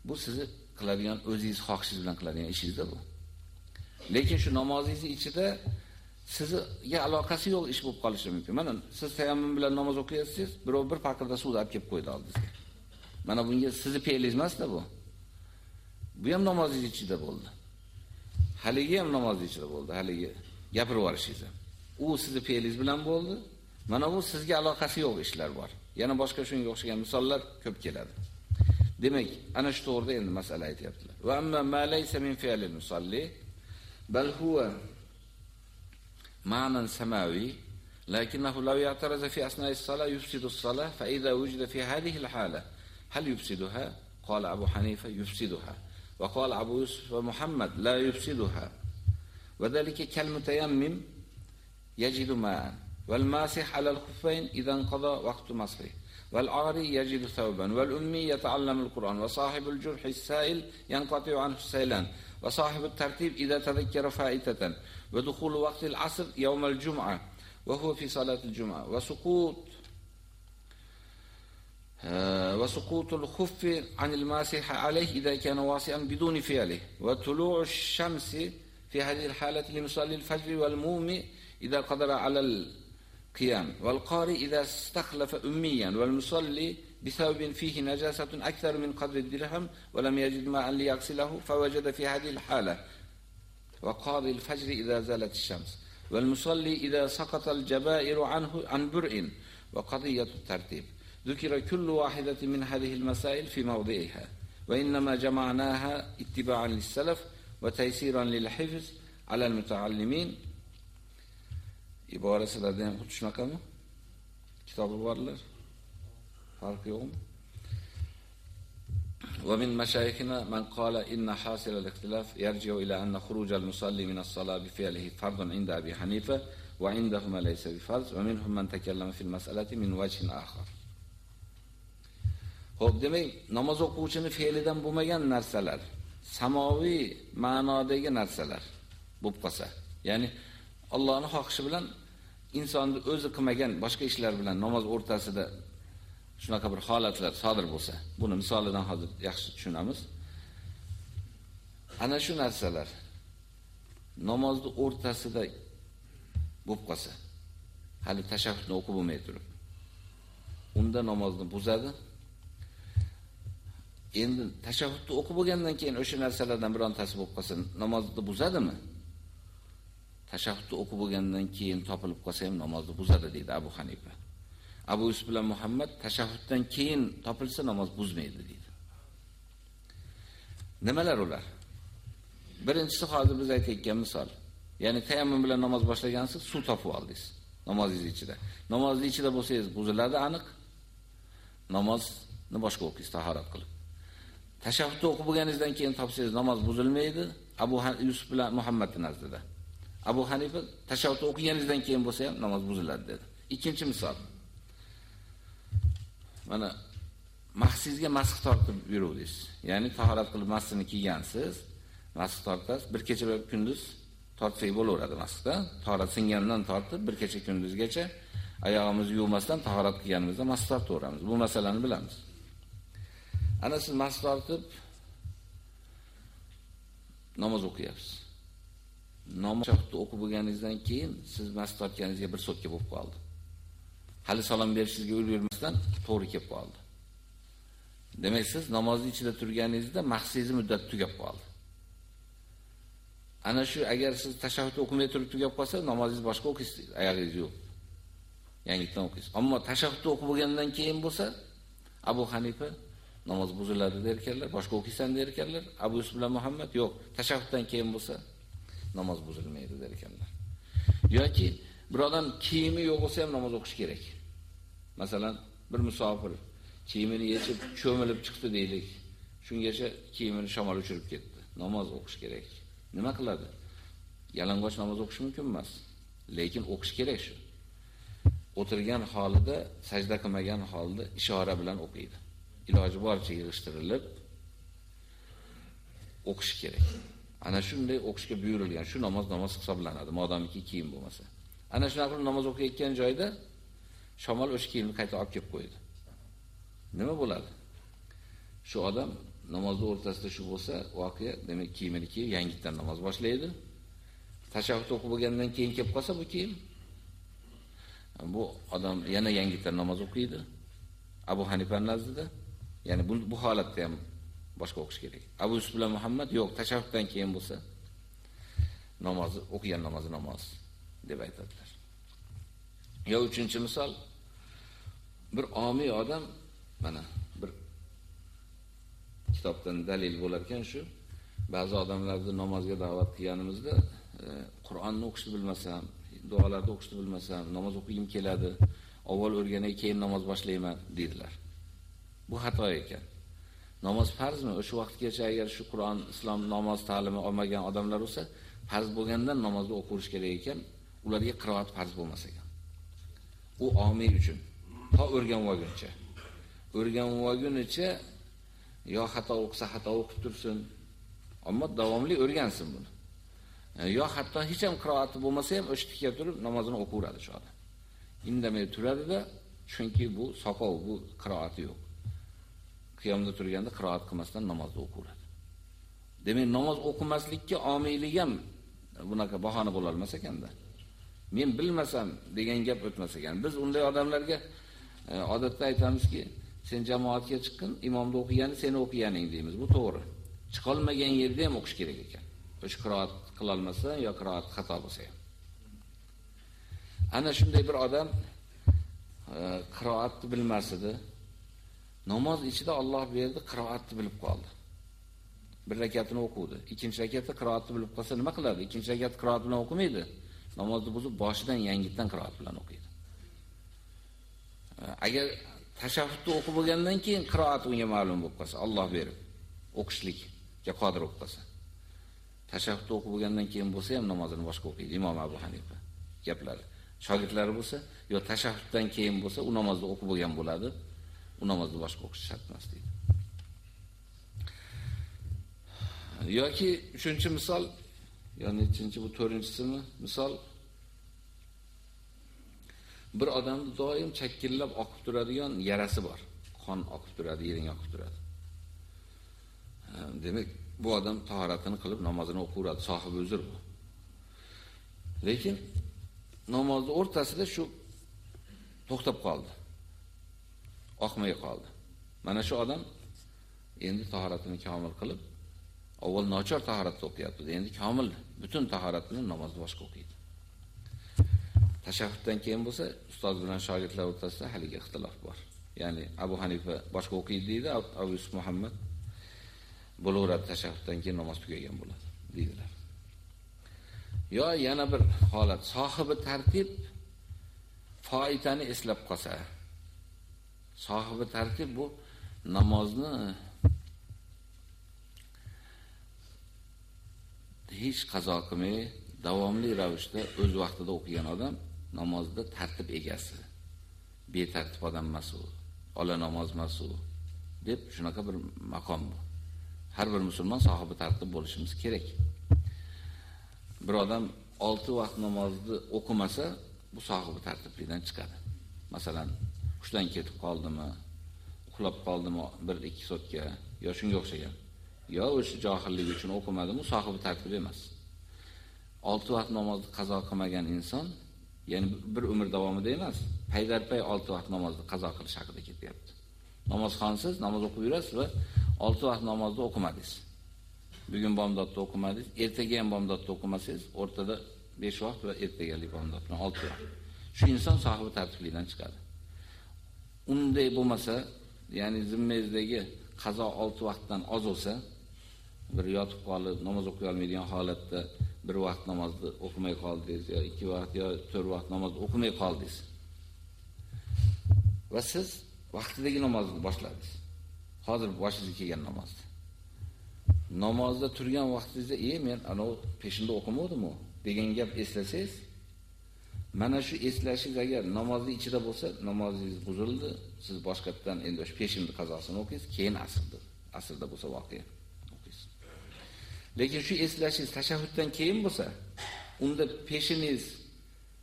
Bu sizni qiladigan o'zingiz xohishingiz bilan qiladigan ishingizda bu. Lekin shu namozingiz ichida sizga aloqasi yo'q ish bo'lib qolishi mumkin. Mana siz tayammum bilan namoz o'qiyapsiz, birov bir paqirda suv olib kelib qo'ydi oldingizga. Mana bunga sizni fe'lingiz emas-da bu. Bu ham namozingiz ichida bo'ldi. Haligi ham namozingiz ichida bo'ldi, haligi gapirib yuborishingiz. U sizni fe'lingiz bilan bo'ldi. Mana bu sizga aloqasi yo'q ishlar bor. Yana boshqa shunga o'xshagan misollar ko'p keladi. Demak, ana shu to'g'rida endi masala aytyaptilar. Va amma ma laysa min fi'lil musalli بل هو معنى سماوي لكنه لو يعترض في أثناء الصلاة يفسد الصلاة فإذا وجد في هذه الحالة هل يفسدها؟ قال أبو حنيفة يفسدها وقال أبو يوسف ومحمد لا يفسدها وذلك كالمتيمم يجد ماء والماسح على الخفين إذا انقضى وقت مسحه والعاري يجد ثوبا والأمي يتعلم القرآن وصاحب الجرح السائل ينقطع عنه السيلان وصاحب الترتيب إذا تذكر فائتة. ودخول وقت العصر يوم الجمعة وهو في صلاة الجمعة. وسقوط وسقوط الخف عن الماسح عليه إذا كان واسعا بدون فعله. وطلوع الشمس في هذه الحالة لمصلي الفجر والموم إذا قدر على القيام والقارئ إذا استخلف أميا والمصلي بثوب فيه نجاسة أكثر من قدر الدرهم ولم يجد ماء ليغسله فوجد في هذه الحالة. وقاضي الفجر إذا زالت الشمس والمصلي إذا سقط الجبائر عنه عن برء وقضية الترتيب. ذكر كل واحدة من هذه المسائل في موضعها وإنما جمعناها اتباعا للسلف وتيسيرا للحفظ على المتعلمين iborasilarda ham xuddi shunaqami kitobi borlar farqi yo'qmi ومن مشايخنا من قال إن حاصل الاختلاف يرجع إلى أن خروج المصلي من الصلاة بفعله فرض عند أبي حنيفة وعندهما ليس بفرض ومنهم من تكلم في المسألة من وجه آخر Xo'p, demak, namoz o'quvchini fe'lidan bo'lmagan narsalar, samoviy ma'nodagi narsalar bo'lib qolsa, ya'ni Allohning xohishi bilan insonni o'zi qilmagan boshqa ishlar bilan namoz o'rtasida shunaqa bir holatlar sodir bo'lsa, buni misolidan hozir yaxshi tushunamiz. Ana shu narsalar namozni o'rtasida bo'lib qolsa, hali tashahhudni o'qib bo'lmay turib, unda namozni buzadi. Endi tashahhudni o'qib bo'lgandan keyin o'sha narsalardan birontasi bo'lib qolsa, namozni buzadimi? Tashahhudni o'qib bo'lgandan keyin topilib qolsa ham namozni buzadi deydi Abu Hanifa. Abu Yusuf bilan Muhammad tashahhuddan keyin topilsa namoz buzmaydi deydi. Nimalar ular? Birinchisi hozir biz aytayotgan misol. Ya'ni tayammum bilan namoz boshlagansiz, suv topib oldingiz namozingiz ichida. Namozingiz ichida bo'lsangiz buziladi aniq. Namozni boshqa o'qiysiz tahorat qilib. Tashahhudni o'qib bo'lganingizdan keyin topsangiz namoz buzilmaydi. Abu Yusuf bilan Muhammadning nazdida. Abu Hanifa tashahhudni o'qiganingizdan keyin bo'lsa ham namoz buziladi dedi. Ikkinchi misol. Mana mahsizga masx tortib yuruvdingiz. Ya'ni tahorat qilib masxni kiygansiz, masx tortasiz, bir kecha va kunduz tortsak bo'laveradi masxda. Tahorat singandan tortib bir kecha kunduzgacha oyog'imizni yuvmasdan tahorat qilganimizda masx tortaveramiz. Bu masalani bilamiz. Ana siz masx tortib namoz o'qiyapsiz. Namoz o'qib bo'lganingizdan keyin siz masx tortganingizga bir sotka bo'lib qoldi. hali salom berishingizga ulgurmasdan to'g'ri kelib qoldi. Demak, siz namozning ichida turganingizda maqsadingiz muddat tugab qoldi. Ana shu agar siz tashahhud o'qimay turib tugab qolsa, namozingiz boshqa o'qiysiz, ayog'ingiz yo'q. Yangitdan o'qiysiz. Ammo tashahhudni o'qib bo'lgandan keyin bo'lsa, Abu Hanifa namoz buziladi derkanlar, boshqa o'qiysan derkanlar. Abu Yusuf bilan Muhammad yo'q, tashahhuddan keyin bo'lsa namoz buzilmaydi der ekanlar. yoki bir odam kiyimi yo'q bo'lsa ham namoz o'qish kerak. Masalan, bir musofir kiyimini yechib cho'milib chiqdi deylik. Shungacha kiyimini shamol uchirib ketdi. Namoz o'qish kerak. Nima qiladi? Yalang'och namoz o'qish mumkin emas, lekin o'qish kerak shu. O'tirgan holida, sajda qilmagan holda ishora bilan o'qiydi. Iloji boricha yig'ishtirilib o'qish kerak. Ana shunday o'qishga buyurilgan. Shu namoz namoz hisoblanadi, modamki kiyim bo'lmasa. Ana shunaqa qilib namoz o'qiyotgan joyda shamol o'sha kiyimni qayta olib kelib qo'ydi. Nima bo'ladi? Shu odam namozni o'rtasida shu bo'lsa, voqea, demak kiyimini kiyib yangitdan namoz boshlaydi. Tashahhud o'qib bo'lgandan keyin kelib qolsa bu kiyim bu odam yana yangitdan namoz o'qiydi. Abu Hanifa nazdida, ya'ni bu, bu holatda ham boshqa o'qish kerak. Abu Yusuf bilan Muhammad yo'q, tashahhuddan keyin bo'lsa namozni o'qigan namozi namoz deb aytadilar. Yo uchinchi misol bir omiy odam mana bir kitobdan dalil bo'lar ekan shu ba'zi odamlarni namozga da'vat qilganimizda e, Qur'onni o'qishni bilmasam, duolarni o'qishni bilmasam, namoz o'qigim keladi, avval o'rganay, keyin namoz boshlayman dedilar. Bu xato ekan. Namoz farzmi? O'sha vaqtgacha agar shu Qur'on, islom namoz ta'limi olmagan odamlar bo'lsa, farz bo'lgandan namozni o'qirish kerak ekan, ularga qiroat farz bo'lmas ekan. U omiy uchun to o'rganib olguncha. O'rganib olgunicha yo xato o'qisa xato o'qib tursin, ammo davomli o'rgansin buni. E, yo hatto hech ham qiroati bo'lmasa ham o'sha tikka turib namozini o'qiradi shu odam. Indamay turadi-da, chunki bu soqov, bu qiroati yo'q. Qiyomda turganda qiroat qilmasdan namozni o'qiradi. Demak, namoz o'qimaslikka omiylik ham bunaqa bahona bo'la olmas ekanda. Men bilmasam degan gap o'tmas ekan. Biz unday odamlarga e, odatda aytamizki, sen jamoatga chiqqin, imomni o'qigani seni o'qiganing deymiz. Bu to'g'ri. Chiqolmagan yerda ham o'qish kerak ekan. O'sha qiroat qila olmasa yo qiroat xato bo'lsa ham. Ana shunday bir odam e, qiroatni bilmas edi. Namoz ichida Alloh berdi, qiroatni bilib qoldi. Bir rakatini o'qidi. Ikkinchi rakatda qiroatni bilib qolsa nima qiladi? Ikkinchi rakat qiroat bilan o'qimaydi. Namozni buzib boshidan yangitdan qiroat bilan o'qiydi. Agar tashahhudni o'qib bo'lgandan keyin qiroat unga ma'lum bo'lib qolsa, Alloh berib o'qishlikka qodir bo'lib qolsa. Tashahhudni o'qib bo'lgandan keyin bo'lsa ham namozini boshqa o'qiydi Imom Abu Hanifa gaplari. Shogirdlari bo'lsa, yo tashahhuddan keyin bo'lsa, u namozni o'qib bo'lgan bo'ladi. U namozni boshqa o'qish shart emas deydi. yoki uchinchi misol, ya'ni nechinchi bu to'rtinchisimi? Misol bir odamni doim chakkillab oqib turadigan yarasi bor. Qon oqib turadi, yering oqib turadi. Demak, bu odam tahoratini qilib namozini o'qiradi, sohibi uzr bu. Lekin namozning o'rtasida shu to'xtab qoldi. Oqmay qoldi. Mana shu odam endi tahoratini kamol qilib, avval nochor tahoratda o'qiyapti. Endi kamol butun tahorat bilan namozni boshqa o'qiydi. Tashahhuddan keyin bo'lsa, ustoz bilan shogirdlar o'rtasida haliga ixtilof bor. Ya'ni Abu Hanifa boshqa o'qiydi deydi, Abu Yusuf Muhammad bo'laveradi tashahhuddan keyin namoz tugagan bo'ladi, deydilar. Yo yana bir holat, sohibi tartib foitani eslab qolsa. Sohibi tartib bu namozni hech qazo qilmay davomli ravishda o'z vaqtida o'qigan odam namozda tartib egasi. Betartib odam emas u. Ola namoz emas u deb shunaqa bir maqom bu. Har bir musulmon sohibi tartib bo'lishimiz kerak. Bir odam 6 vaqt namozni o'qimasa, bu sohibi tartiblikdan chiqadi. Masalan, hushdan ketib qoldimi, uxlab qoldimi bir ikki soatga yo shunga o'xshagan. Yo o'sha johillik uchun o'qimadimi, sohibi tartib emas. 6 vaqt namozni qazo qilmagan inson, ya'ni bir umr davomida emas, paydarpay 6 vaqt namozni qazo qilish haqida ketyapti. Namozxonsiz namoz o'qib yurasiz va 6 vaqt namozni o'qimadingiz. Bugun bomdodda o'qimadingiz, ertaga ham bomdodda o'qimasangiz, o'rtada 5 vaqt va ertagalik bomdod bilan 6 vaqt. Shu inson sohibi tartiblidan chiqadi. Unday bo'lmasa, ya'ni zimmangizdagi qazo 6 vaqtdan oz bo'lsa, bir yotib qolib namoz o'qiy olmaydigan holatda bir vaqt namozni o'qimay qoldingiz yo ikki vaqt yo to'rt vaqt namozni o'qimay qoldingiz. Va siz vaqtidagi namozni boshladingiz. Hozir boshingizga kelgan namozni. Namozda turgan vaqtingizda, "Ey, men anov peshinda o'qimadim-ku" degan gap eslasangiz, mana shu eslashingiz agar namozning ichida bo'lsa, namozingiz buzildi, siz boshqatdan endi o'sha peshinni qazosini o'qiysiz, keyin asrda, asrda bo'lsa voqea. Lekin shu eslashingiz tashahhuddan keyin bo'lsa, unda peshiningiz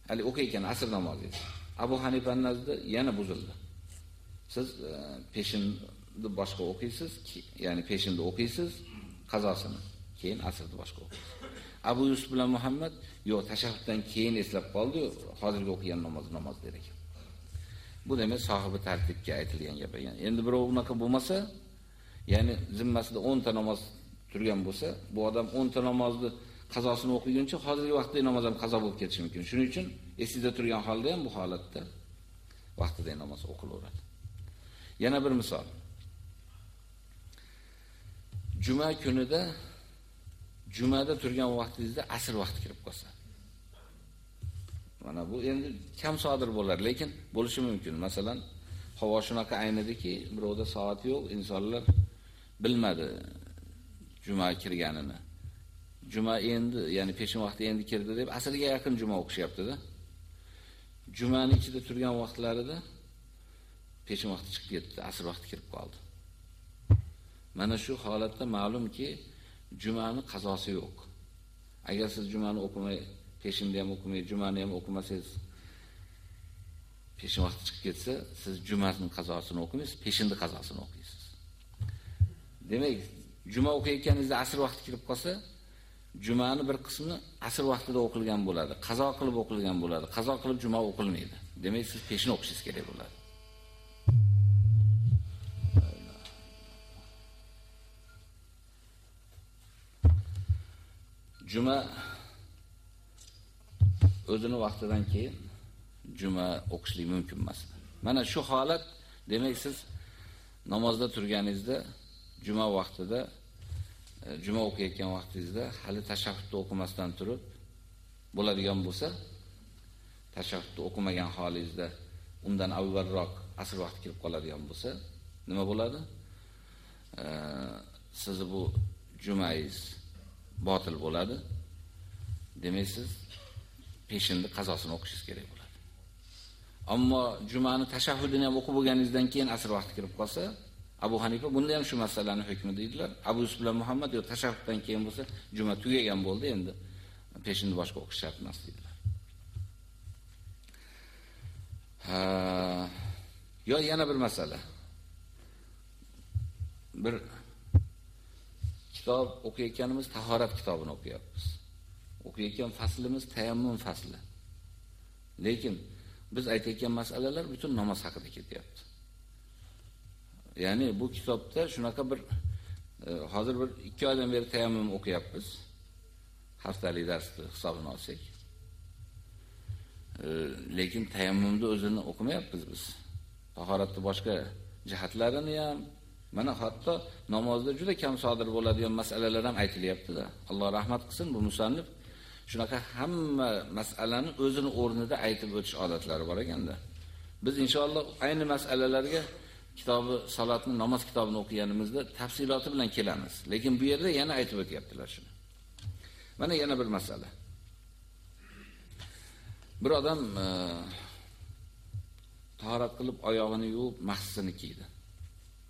hali o'qiyotgan asr namozingiz Abu Hanifa nazdida yana buzildi. Siz e, peshinni boshqa o'qiysiz, ya'ni peshinni o'qiysiz, qazosini, keyin asrni boshqa o'qiysiz. Abu Yusuf bilan Muhammad yo'q, tashahhuddan keyin eslab qoldi, hozirgi o'qigan namoz namoz der ekan. Bu demak sohibi tartibga aytilgan gap ekan. Endi birov unaqa bo'lmasa, ya'ni zimmasida 10 ta namoz turgan bo'lsa, bu odam 10 ta namozni qazosini o'qiguncha hozirgi vaqtdagi namoz ham qazo bo'lib ketishi mumkin. Shuning uchun esingizda turgan holda ham bu holatda vaqtida namoz o'qilaveradi. Yana bir misol. Juma kunida jumada turgan vaqtingizda asr vaqti kirib qolsa. Mana bu endi kam sodir bo'lar, lekin bo'lishi mumkin. Masalan, havo shunaqa aynidiki, birovda soat yo'q, insonlar bilmadi juma kirganini. juma endi, ya'ni peshin vaqti endi kirdi deb asrga yaqin juma o'qishyapti-da. Jumaning ichida turgan vaqtlarida peshin vaqti chiqib ketdi, asr vaqti kirib qoldi. Mana shu holatda ma'lumki, jumani qazosi yo'q. Agar siz jumani o'qimay, peshinda ham o'qimay, jumani ham o'qimasangiz, peshin vaqti chiqib ketsa, siz jumasining qazosini o'qimaysiz, peshinda qazosini o'qiysiz. Demak, juma o'qiyotganingizda asr vaqti kirib qolsa, jumani bir qismi asr vaqtida o'qilgan bo'ladi, qazo qilib o'qilgan bo'ladi. Qazo qilib juma o'qilmaydi. Demak, siz peshin o'qishingiz kerak bo'ladi. Juma o'zini vaqtidan keyin juma o'qishlik mumkin emas. Mana shu holat, demak siz namozda turganingizda juma vaqtida e, juma o'qiyotgan vaqtingizda hali tashahhudni o'qimasdan turib bo'ladigan bo'lsa, tashahhudni o'qimagan holingizda undan avvalroq asr vaqti kirib qoladigan bo'lsa, nima bo'ladi? E, sizni bu jumangiz botil bo'ladi. Demak, siz peshinni qazosini o'qishingiz kerak bo'ladi. Ammo jumani tashahhudini ham o'qib bo'lganingizdan keyin asr vaqti kirib qolsa, Abu Hanifa bunda ham shu masalani hukmi deydilar. Abu Yusuf bilan Muhammad yo tashahhuddan keyin bo'lsa, juma tugagan bo'ldi, endi peshinni boshqa o'qish shart emas deydilar. Ha, yo yana bir masala. Bir kitob o'qiyotganimiz tahorat kitobini o'qiyapmiz. O'qiyotgan faslimiz tayammum fasli. Lekin biz aytayotgan masalalar butun namoz haqida ketyapti. Ya'ni bu kitobda shunaqa bir e, hozir bir 2 oydan beri tayammum o'qiyapmiz. Haftalik darsni hisobini olsak. E, lekin tayammumni o'zini o'qimayapmiz biz. Tahoratni boshqa jihatlarini ham Mana hatto namozda juda kam sodir bo'ladigan masalalar ham aytilyapti-da. Alloh rahmat qilsin bu musannif shunaqa hamma masalani o'zini o'rnida aytib o'tish odatlari bor ekanda. Biz inshaalloh ayni masalalarga kitobi salatni namoz kitobini o'qiganimizda tafsiloti bilan kelamiz. Lekin bu yerda yana aytib o'tyaptilar shuni. Mana yana bir masala. Bir odam e, tahorat qilib oyog'ini yuvib mahsini kiydi.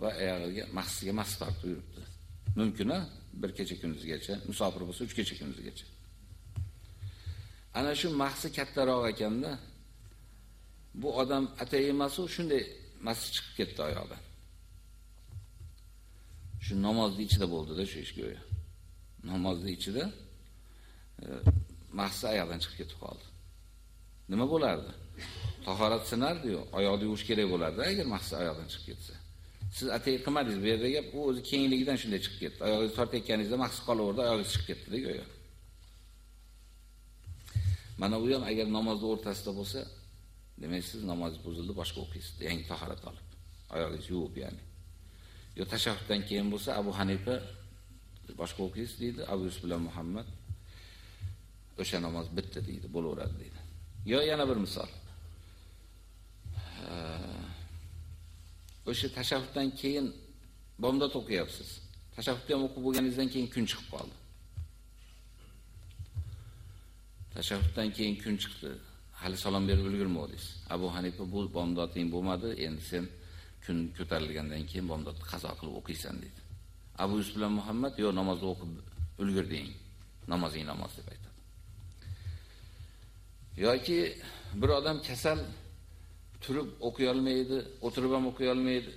va ayog'iga mahsiga mas tortib yuribdi. Mumkin-a? Bir kecha kunduzgacha, musofir bo'lsa 3 kecha kunduzgacha. Ana shu mahsi kattaroq ekanda, bu odam atay emas u shunday mas chiqib ketdi oyog'idan. Shu namozni ichida bo'ldi-da shu ish go'yo. namozni ichida e, mahsi oyoqdan chiqib ketib qoldi. Nima bo'lardi? Tahorat sinardi-yu, oyoqni yuvish kerak bo'lardi agar mahsi oyoqdan chiqib ketsa. Siz atay qilmadingiz bu yerda gap, u o'zi kengligidan shunday chiqib ketdi. Oyog'ingizni tortayotganingizda mahsus qolaverdi, oyog'ingiz chiqib ketdi go'yo. Mana bu ham agar namozning o'rtasida bo'lsa, demak siz namoz buzildi, boshqa o'qiysiz, yangi tahorat olib. Oyog'ingizni yuvib, ya'ni. Yo tashahhuddan keyin bo'lsa, Abu Hanifa boshqa o'qiysiz deydi, Abu Yusuf bilan Muhammad o'sha namoz bitta deydi, bo'laveradi deydi. Yo yana bir misol. o'sha tashahhuddan keyin bomdod o'qiyapsiz. Tashahhudni ham o'qib bo'lganingizdan keyin kun chiqib qoldi. Tashaffuddan keyin kun chiqdi. Hali salom berib ulgurmadingiz. Abu Hanifa bu bomdoding bo'lmadi, endi sen kun ko'tarilgandan keyin bomdodni qazo qilib o'qiysan dedi. Abu Yusuf bilan Muhammad yo namozni o'qib ulgurding. Namozing namoz deb aytadi. yoki bir odam kasal turib o'qiy olmaydi, o'tirib ham o'qiy olmaydi,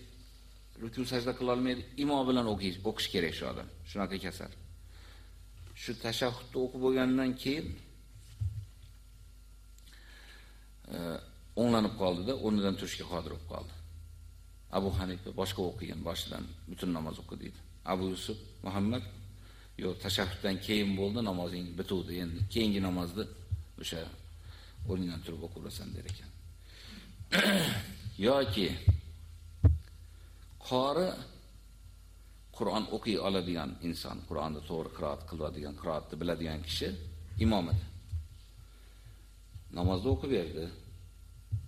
ruku sajda qila olmaydi, imo bilan o'qish kerak shu odam. Shunaqa kasal. Shu tashahhudni o'qib bo'lgandan keyin e, o'nglanib qoldi-da, o'rnidan turishga qodir bo'lib qoldi. Abu Hanifa boshqa o'qigan boshidan butun namoz o'qidi deydi. Abu Yusuf Muhammad yo tashahhuddan keyin bo'ldi, namozing bituvdi endi. Keyingi namozni o'sha o'rnidan turib o'qirasan der ekan. yoki qori Qur'on o'qiy oladigan inson, Qur'onni to'g'ri qiroat qiladigan, qiroatni biladigan kishi imom edi. Namozni o'qib berdi.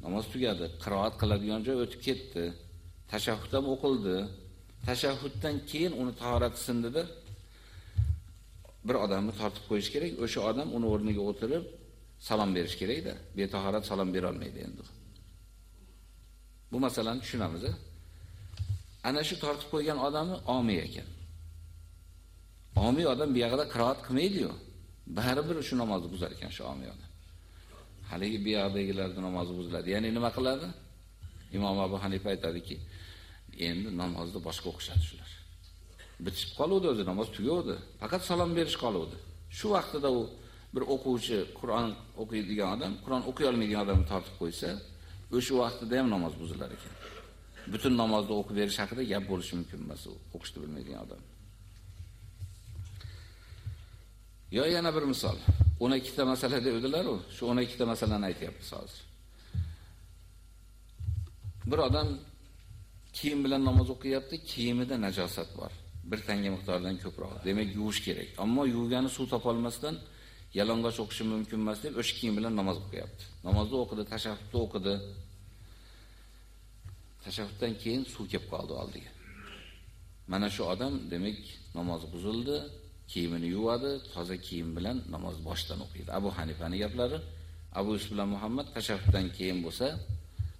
Namoz tugadi, qiroat qiladigan joy o'tib ketdi. Tashahhud ham o'qildi. Tashahhuddan keyin uni tahorati sindida bir odamni tortib qo'yish kerak, o'sha odam uni o'rniga o'tirib salom berish kerak-da. Betahorat salom bera olmaydi endi. Bu masalani tushunamiz. Ana shu tortib qo'ygan odami omiy ekan. Omiy odam bu yerda qiroat qilmaydi-yu. Baribir shu namozni buzar ekan shu omiy odam. Haligi bu yerdagilarning namozi buziladi. Ya'ni nima qiladi? Imom Abu Hanifa aytadiki, endi namozni boshqa o'qishadi shular. bitib qoluvdi o'zi namoz tugavdi. Faqat salom berish qoluvdi. Shu vaqtida u bir o'quvchi Qur'on o'qiydigan odam, Qur'on o'qiy olmaydigan odamni tortib qo'ysa, o'sha vaqtida ham namoz buzilar ekan. Butun namozni o'qib berish haqida gap bo'lishi mumkin emas u o'qishni bilmaydigan odam. Yo yana bir misol. 12 ta masala dedilar u. Shu 12 ta masalani aytyapmiz hozir. Bir odam kiyim bilan namoz o'qiyapti, kiyimida najosat bor. bir tanga miqdoridan ko'proq. Demak, yuvish kerak. Ammo yuvgani suv topolmasdan yalang'och o'qishi mumkin emas deb o'sha kiyim bilan namoz o'qiyapti. Namozni o'qidi, tashahhudni o'qidi. Tashahhuddan keyin suv kelib qoldi oldiga. Mana shu odam demak namoz buzildi, kiyimini yuvadi, toza kiyim bilan namoz boshdan o'qiydi. Abu Hanifani gaplari, Abu Yusuf bilan Muhammad tashahhuddan keyin bo'lsa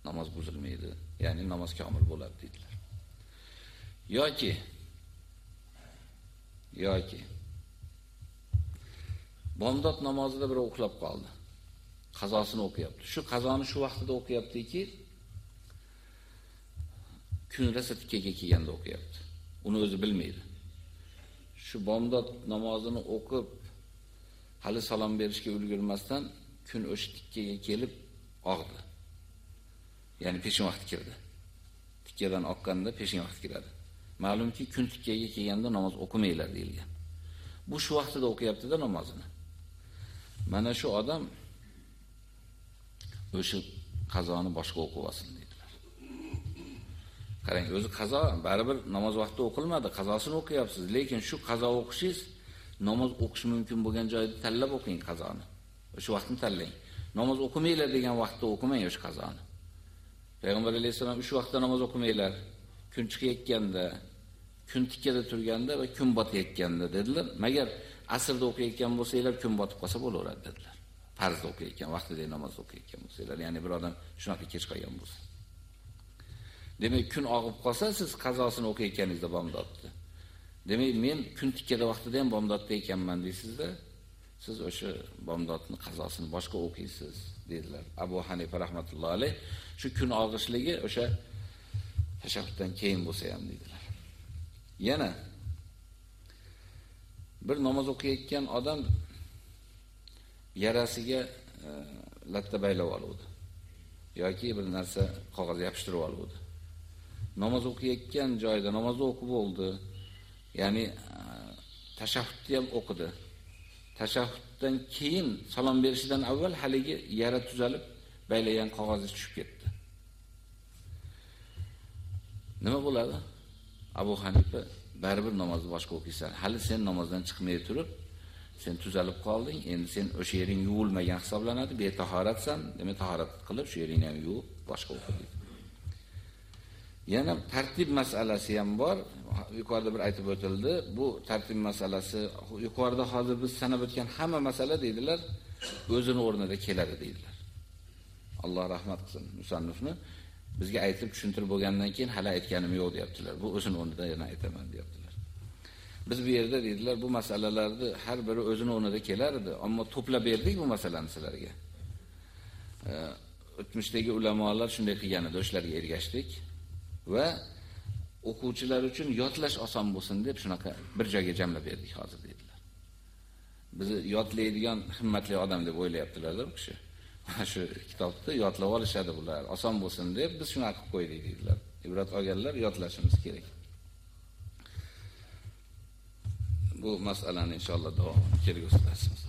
namoz buzilmaydi, ya'ni namoz komil bo'ladi dedilar. yoki yoki bomdod namozida bir uxlab qoldi. Qazosini o'qiyapti. Shu qazoni shu vaqtida o'qiyaptiki, kun rosa kelganda o'qiyapti. Uni o'zi bilmaydi. Shu bomdod namozini o'qib hali salom berishga ulgurmasdan kun o'sha tikkaga kelib og'di. Ya'ni peshin vaqti kirdi. Tikkadan oqqanda peshin vaqti kiradi. Ma'lumki, kun tikkaga kelganda namoz o'qimanglar deyilgan. Bu shu vaqtida o'qiyapti-da namozini. Mana shu odam o'sha qazoni boshqa o'qib olsin. Qarang, o'zi qazo baribir namoz vaqtida o'qilmadi, qazosini o'qiyapsiz, lekin shu qazo o'qishingiz namoz o'qish mumkin bo'lgan joyda tanlab o'qing qazoni. O'sha vaqtni tanlang. Namoz o'qimaylar degan vaqtda o'qimang o'sha qazoni. Payg'ambar alayhisalom shu vaqtda namoz o'qimaylar. kun chiqayotganda, kun tikkada turganda va kun botayotganda dedilar. Magar asrda o'qiyotgan bo'lsanglar, kun botib qolsa bo'laveradi dedilar. Farzda o'qiyotgan, vaqtida namoz o'qiyotgan bo'lsanglar, ya'ni bir odam shunaqa kech qolgan bo'lsa. Demak, kun og'ib qolsa, siz qazosini o'qiyotganingizda bomdodni. Demak, men kun tikkada vaqtida ham bomdodda ekanman deysizda, siz o'sha bomdodni qazosini boshqa o'qiysiz dedilar. Abu Hanifa rahmatullohi alayh shu kun og'ishligi o'sha tashahhuddan keyin bo'lsa ham dedilar. Yana bir namoz o'qiyotgan odam yarasiga e, latta baylab oluvdi yoki bir narsa qog'oz yopishtirib oluvdi. Namoz o'qiyotgan joyda namozni o'qib bo'ldi. Ya'ni e, tashahhudni ham o'qidi. Tashahhuddan keyin salom berishidan avval haligi yara tuzalib baylagan qog'ozi tushib ketdi. Nima bo'ladi? Abu Hanifa baribir namozni boshqa o'qiysan. Hali sen namozdan chiqmay turib, sen tuzalib qolding. Endi sen o'sha yering yuvilmagan hisoblanadi. Betahoratsan, demak tahorat qilib shu yeringni ham yuvib boshqa o'qi. Yana tartib masalasi ham bor. Yuqorida bir aytib o'tildi. Bu tartib masalasi yuqorida hozir biz sanab o'tgan hamma masala deydilar, o'zini o'rnida keladi deydilar. Alloh rahmat qilsin musannifni. bizga aytib tushuntirib bo'lgandan keyin hali aytganim yo'q deyaptilar. Bu o'zini o'rnida yana aytaman deyaptilar. Biz bu yerda dedilar, bu masalalarni har biri o'zini o'rnida kelar edi, ammo to'plab berdik bu masalani sizlarga. O'tmishdagi ulamolar shunday qilgan edi, o'shlarga ergashdik va o'quvchilar uchun yodlash oson bo'lsin deb shunaqa bir joyga jamlab berdik hozir dedilar. Bizni yodlaydigan himmatli odam deb o'ylayaptilar-da bu kishi. Mana shu kitobni yodlab olishadi bular, oson bo'lsin deb biz shunaqa qilib qo'ydik dedilar. Ibrat olganlar yodlashimiz kerak. Bu masalani inshaalloh davom kelgusi darsimizda